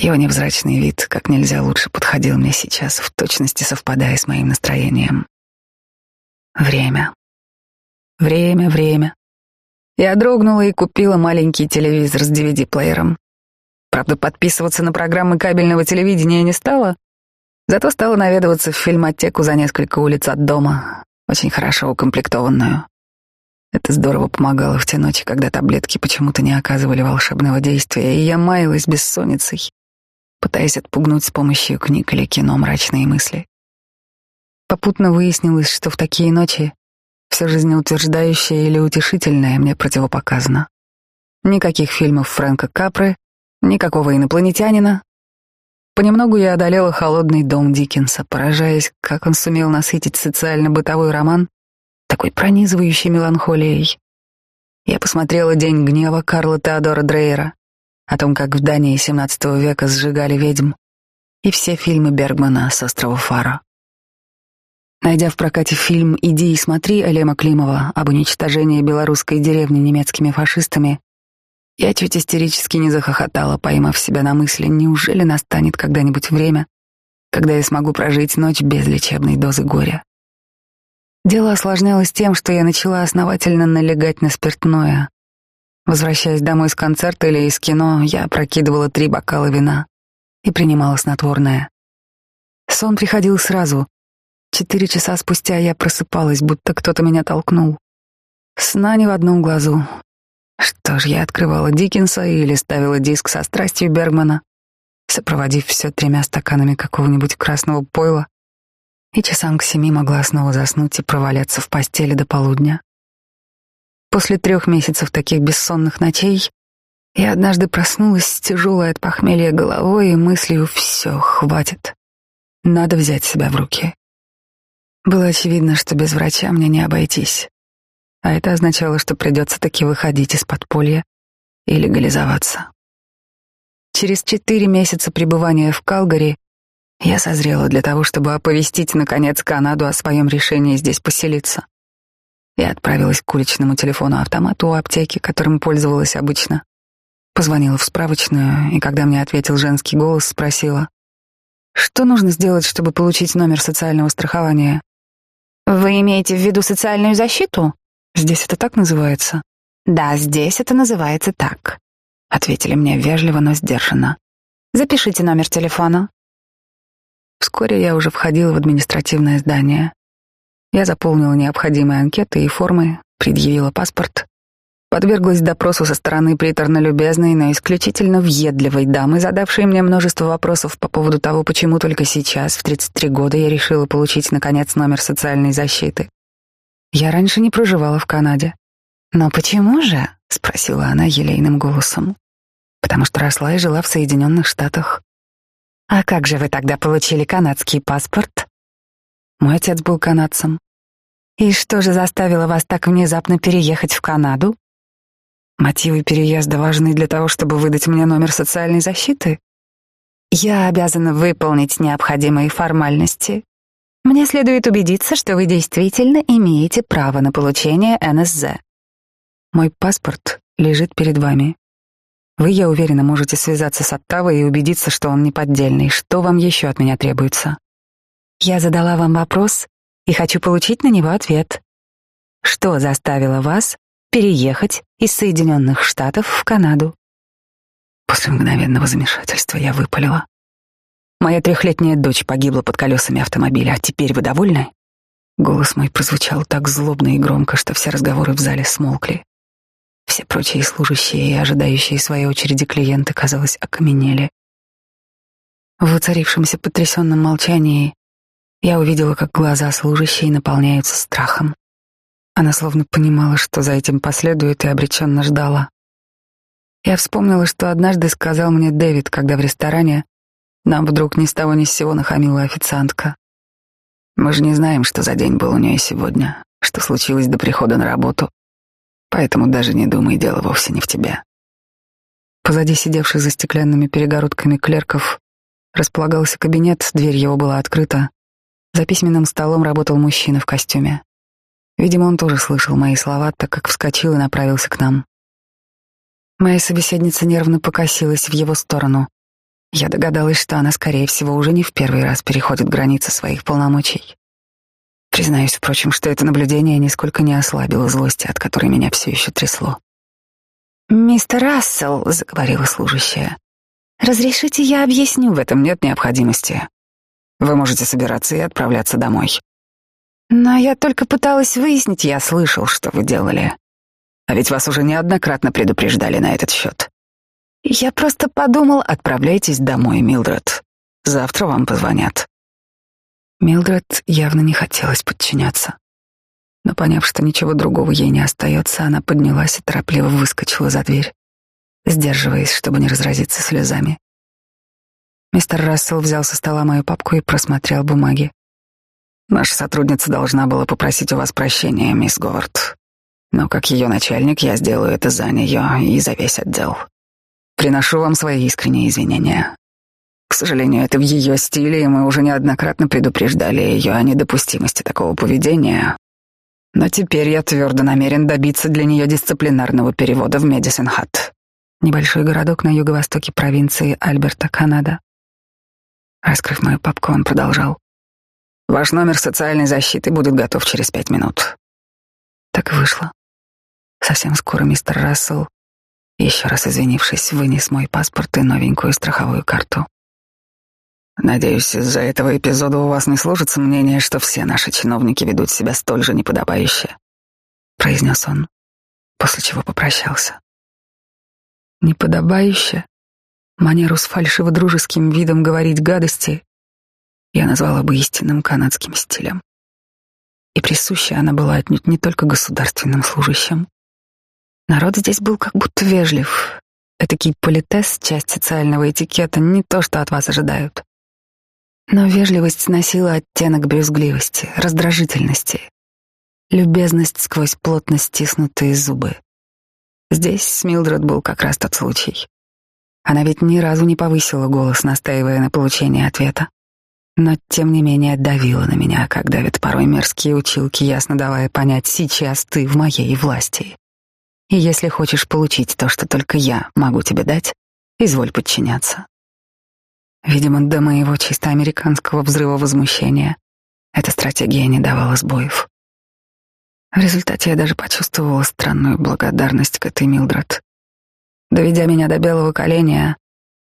Его невзрачный вид как нельзя лучше подходил мне сейчас, в точности совпадая с моим настроением. Время. Время, время. Я дрогнула и купила маленький телевизор с DVD-плеером. Правда, подписываться на программы кабельного телевидения не стала, зато стала наведываться в фильмотеку за несколько улиц от дома, очень хорошо укомплектованную. Это здорово помогало в те ночи, когда таблетки почему-то не оказывали волшебного действия, и я маялась бессонницей, пытаясь отпугнуть с помощью книг или кино мрачные мысли. Попутно выяснилось, что в такие ночи все жизнеутверждающее или утешительное мне противопоказано. Никаких фильмов Фрэнка Капры, никакого инопланетянина. Понемногу я одолела холодный дом Диккенса, поражаясь, как он сумел насытить социально-бытовой роман такой пронизывающей меланхолией. Я посмотрела «День гнева» Карла Теодора Дрейера, о том, как в Дании XVII века сжигали ведьм, и все фильмы Бергмана с острова Фара. Найдя в прокате фильм «Иди и смотри» Алема Климова об уничтожении белорусской деревни немецкими фашистами, я чуть истерически не захохотала, поймав себя на мысли, неужели настанет когда-нибудь время, когда я смогу прожить ночь без лечебной дозы горя. Дело осложнялось тем, что я начала основательно налегать на спиртное. Возвращаясь домой с концерта или из кино, я прокидывала три бокала вина и принимала снотворное. Сон приходил сразу, Четыре часа спустя я просыпалась, будто кто-то меня толкнул. Сна не в одном глазу. Что ж, я открывала Диккенса или ставила диск со страстью Бергмана, сопроводив все тремя стаканами какого-нибудь красного пойла, и часам к семи могла снова заснуть и проваляться в постели до полудня. После трех месяцев таких бессонных ночей я однажды проснулась с тяжелой от похмелья головой и мыслью «все, хватит, надо взять себя в руки». Было очевидно, что без врача мне не обойтись. А это означало, что придется таки выходить из подполья и легализоваться. Через четыре месяца пребывания в Калгари я созрела для того, чтобы оповестить, наконец, Канаду о своем решении здесь поселиться. Я отправилась к уличному телефону-автомату у аптеки, которым пользовалась обычно. Позвонила в справочную, и когда мне ответил женский голос, спросила, что нужно сделать, чтобы получить номер социального страхования. Вы имеете в виду социальную защиту? Здесь это так называется? Да, здесь это называется так. Ответили мне вежливо, но сдержанно. Запишите номер телефона. Вскоре я уже входила в административное здание. Я заполнила необходимые анкеты и формы, предъявила паспорт Подверглась допросу со стороны приторно-любезной, но исключительно въедливой дамы, задавшей мне множество вопросов по поводу того, почему только сейчас, в 33 года, я решила получить, наконец, номер социальной защиты. Я раньше не проживала в Канаде. «Но почему же?» — спросила она елейным голосом. «Потому что росла и жила в Соединенных Штатах». «А как же вы тогда получили канадский паспорт?» Мой отец был канадцем. «И что же заставило вас так внезапно переехать в Канаду?» Мотивы переезда важны для того, чтобы выдать мне номер социальной защиты. Я обязана выполнить необходимые формальности. Мне следует убедиться, что вы действительно имеете право на получение НСЗ. Мой паспорт лежит перед вами. Вы, я уверена, можете связаться с Оттавой и убедиться, что он не поддельный. Что вам еще от меня требуется? Я задала вам вопрос и хочу получить на него ответ. Что заставило вас переехать из Соединенных Штатов в Канаду. После мгновенного замешательства я выпалила. Моя трехлетняя дочь погибла под колесами автомобиля, а теперь вы довольны? Голос мой прозвучал так злобно и громко, что все разговоры в зале смолкли. Все прочие служащие и ожидающие своей очереди клиенты, казалось, окаменели. В воцарившемся потрясенном молчании я увидела, как глаза служащей наполняются страхом. Она словно понимала, что за этим последует, и обреченно ждала. Я вспомнила, что однажды сказал мне Дэвид, когда в ресторане нам вдруг ни с того ни с сего нахамила официантка. Мы же не знаем, что за день был у нее сегодня, что случилось до прихода на работу. Поэтому даже не думай, дело вовсе не в тебе. Позади сидевших за стеклянными перегородками клерков располагался кабинет, дверь его была открыта. За письменным столом работал мужчина в костюме. Видимо, он тоже слышал мои слова, так как вскочил и направился к нам. Моя собеседница нервно покосилась в его сторону. Я догадалась, что она, скорее всего, уже не в первый раз переходит границы своих полномочий. Признаюсь, впрочем, что это наблюдение нисколько не ослабило злости, от которой меня все еще трясло. «Мистер Рассел», — заговорила служащая, — «разрешите я объясню?» «В этом нет необходимости. Вы можете собираться и отправляться домой. Но я только пыталась выяснить, я слышал, что вы делали. А ведь вас уже неоднократно предупреждали на этот счет. Я просто подумал, отправляйтесь домой, Милдред. Завтра вам позвонят. Милдред явно не хотелось подчиняться. Но поняв, что ничего другого ей не остается, она поднялась и торопливо выскочила за дверь, сдерживаясь, чтобы не разразиться слезами. Мистер Рассел взял со стола мою папку и просмотрел бумаги. Наша сотрудница должна была попросить у вас прощения, мисс Говард. Но как ее начальник я сделаю это за нее и за весь отдел. Приношу вам свои искренние извинения. К сожалению, это в ее стиле, и мы уже неоднократно предупреждали ее о недопустимости такого поведения. Но теперь я твердо намерен добиться для нее дисциплинарного перевода в Медисон-Хат. Небольшой городок на юго-востоке провинции Альберта, Канада. Раскрыв мою папку, он продолжал. Ваш номер социальной защиты будет готов через пять минут. Так и вышло. Совсем скоро мистер Рассел, еще раз извинившись, вынес мой паспорт и новенькую страховую карту. Надеюсь, из-за этого эпизода у вас не сложится мнение, что все наши чиновники ведут себя столь же неподобающе, произнес он, после чего попрощался. Неподобающе, манеру с фальшиво-дружеским видом говорить гадости я назвала бы истинным канадским стилем. И присуща она была отнюдь не только государственным служащим. Народ здесь был как будто вежлив. Этакий политес, часть социального этикета, не то, что от вас ожидают. Но вежливость носила оттенок брюзгливости, раздражительности, любезность сквозь плотно стиснутые зубы. Здесь с был как раз тот случай. Она ведь ни разу не повысила голос, настаивая на получении ответа. Но, тем не менее, давила на меня, как давят порой мерзкие училки, ясно давая понять, сейчас ты в моей власти. И если хочешь получить то, что только я могу тебе дать, изволь подчиняться. Видимо, до моего чисто американского взрыва возмущения эта стратегия не давала сбоев. В результате я даже почувствовала странную благодарность к этой Милдред. Доведя меня до белого коленя,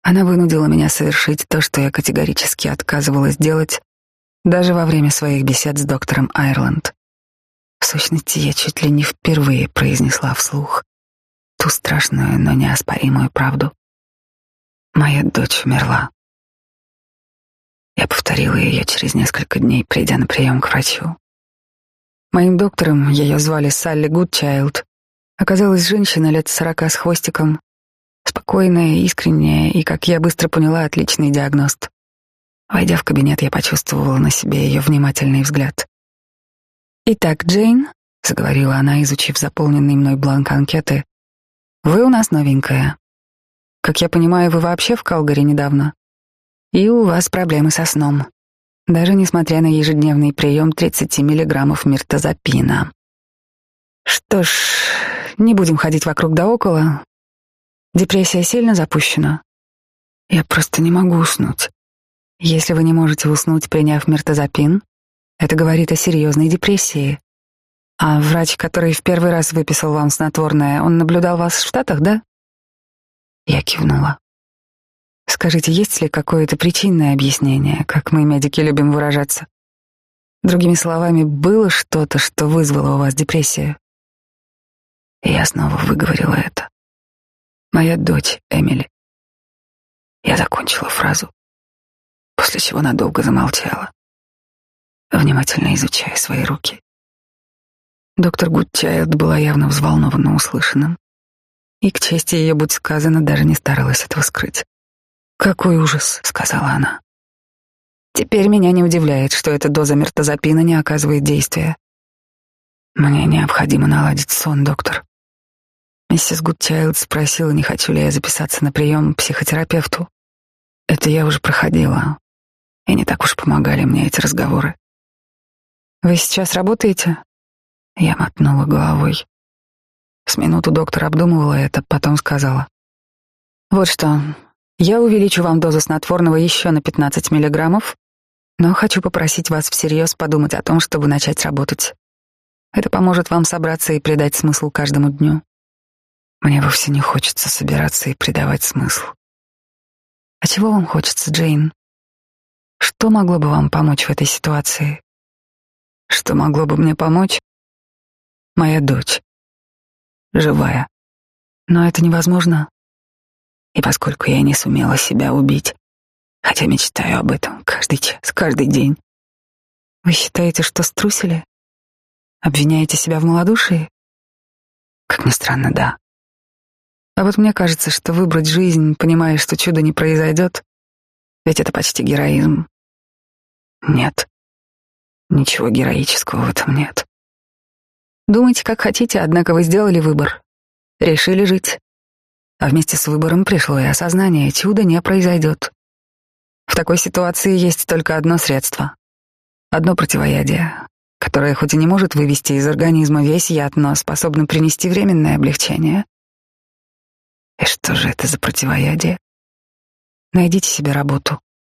она вынудила меня совершить то, что я категорически отказывалась делать даже во время своих бесед с доктором Айрланд. В сущности, я чуть ли не впервые произнесла вслух ту страшную, но неоспоримую правду. Моя дочь умерла. Я повторила ее через несколько дней, придя на прием к врачу. Моим доктором, ее звали Салли Гудчайлд, оказалась женщина лет сорока с хвостиком, спокойная, искренняя и, как я быстро поняла, отличный диагност. Войдя в кабинет, я почувствовала на себе ее внимательный взгляд. «Итак, Джейн», — заговорила она, изучив заполненный мной бланк анкеты, — «вы у нас новенькая. Как я понимаю, вы вообще в Калгари недавно?» И у вас проблемы со сном, даже несмотря на ежедневный прием 30 миллиграммов миртазапина. Что ж, не будем ходить вокруг да около. Депрессия сильно запущена. Я просто не могу уснуть. Если вы не можете уснуть, приняв миртазапин, это говорит о серьезной депрессии. А врач, который в первый раз выписал вам снотворное, он наблюдал вас в Штатах, да? Я кивнула. Скажите, есть ли какое-то причинное объяснение, как мы, медики, любим выражаться? Другими словами, было что-то, что вызвало у вас депрессию? И я снова выговорила это. Моя дочь, Эмили. Я закончила фразу, после чего надолго замолчала, внимательно изучая свои руки. Доктор Гудчайлд была явно взволнована услышанным, и, к чести ее, будь сказано, даже не старалась этого скрыть. «Какой ужас», — сказала она. «Теперь меня не удивляет, что эта доза мертозапина не оказывает действия. Мне необходимо наладить сон, доктор». Миссис Гудчайлд спросила, не хочу ли я записаться на прием к психотерапевту. Это я уже проходила, и не так уж помогали мне эти разговоры. «Вы сейчас работаете?» Я мотнула головой. С минуту доктор обдумывала это, потом сказала. «Вот что, я увеличу вам дозу снотворного еще на 15 миллиграммов, но хочу попросить вас всерьез подумать о том, чтобы начать работать. Это поможет вам собраться и придать смысл каждому дню. Мне вовсе не хочется собираться и придавать смысл. А чего вам хочется, Джейн? Что могло бы вам помочь в этой ситуации? Что могло бы мне помочь? Моя дочь. Живая. Но это невозможно. И поскольку я не сумела себя убить, хотя мечтаю об этом каждый час, каждый день, Вы считаете, что струсили? Обвиняете себя в малодушии? Как ни странно, да. А вот мне кажется, что выбрать жизнь, понимая, что чудо не произойдет, ведь это почти героизм. Нет. Ничего героического в этом нет. Думайте, как хотите, однако вы сделали выбор. Решили жить. А вместе с выбором пришло и осознание, чудо не произойдет. В такой ситуации есть только одно средство. Одно противоядие, которое хоть и не может вывести из организма весь яд, но способно принести временное облегчение. И что же это за противоядие? Найдите себе работу.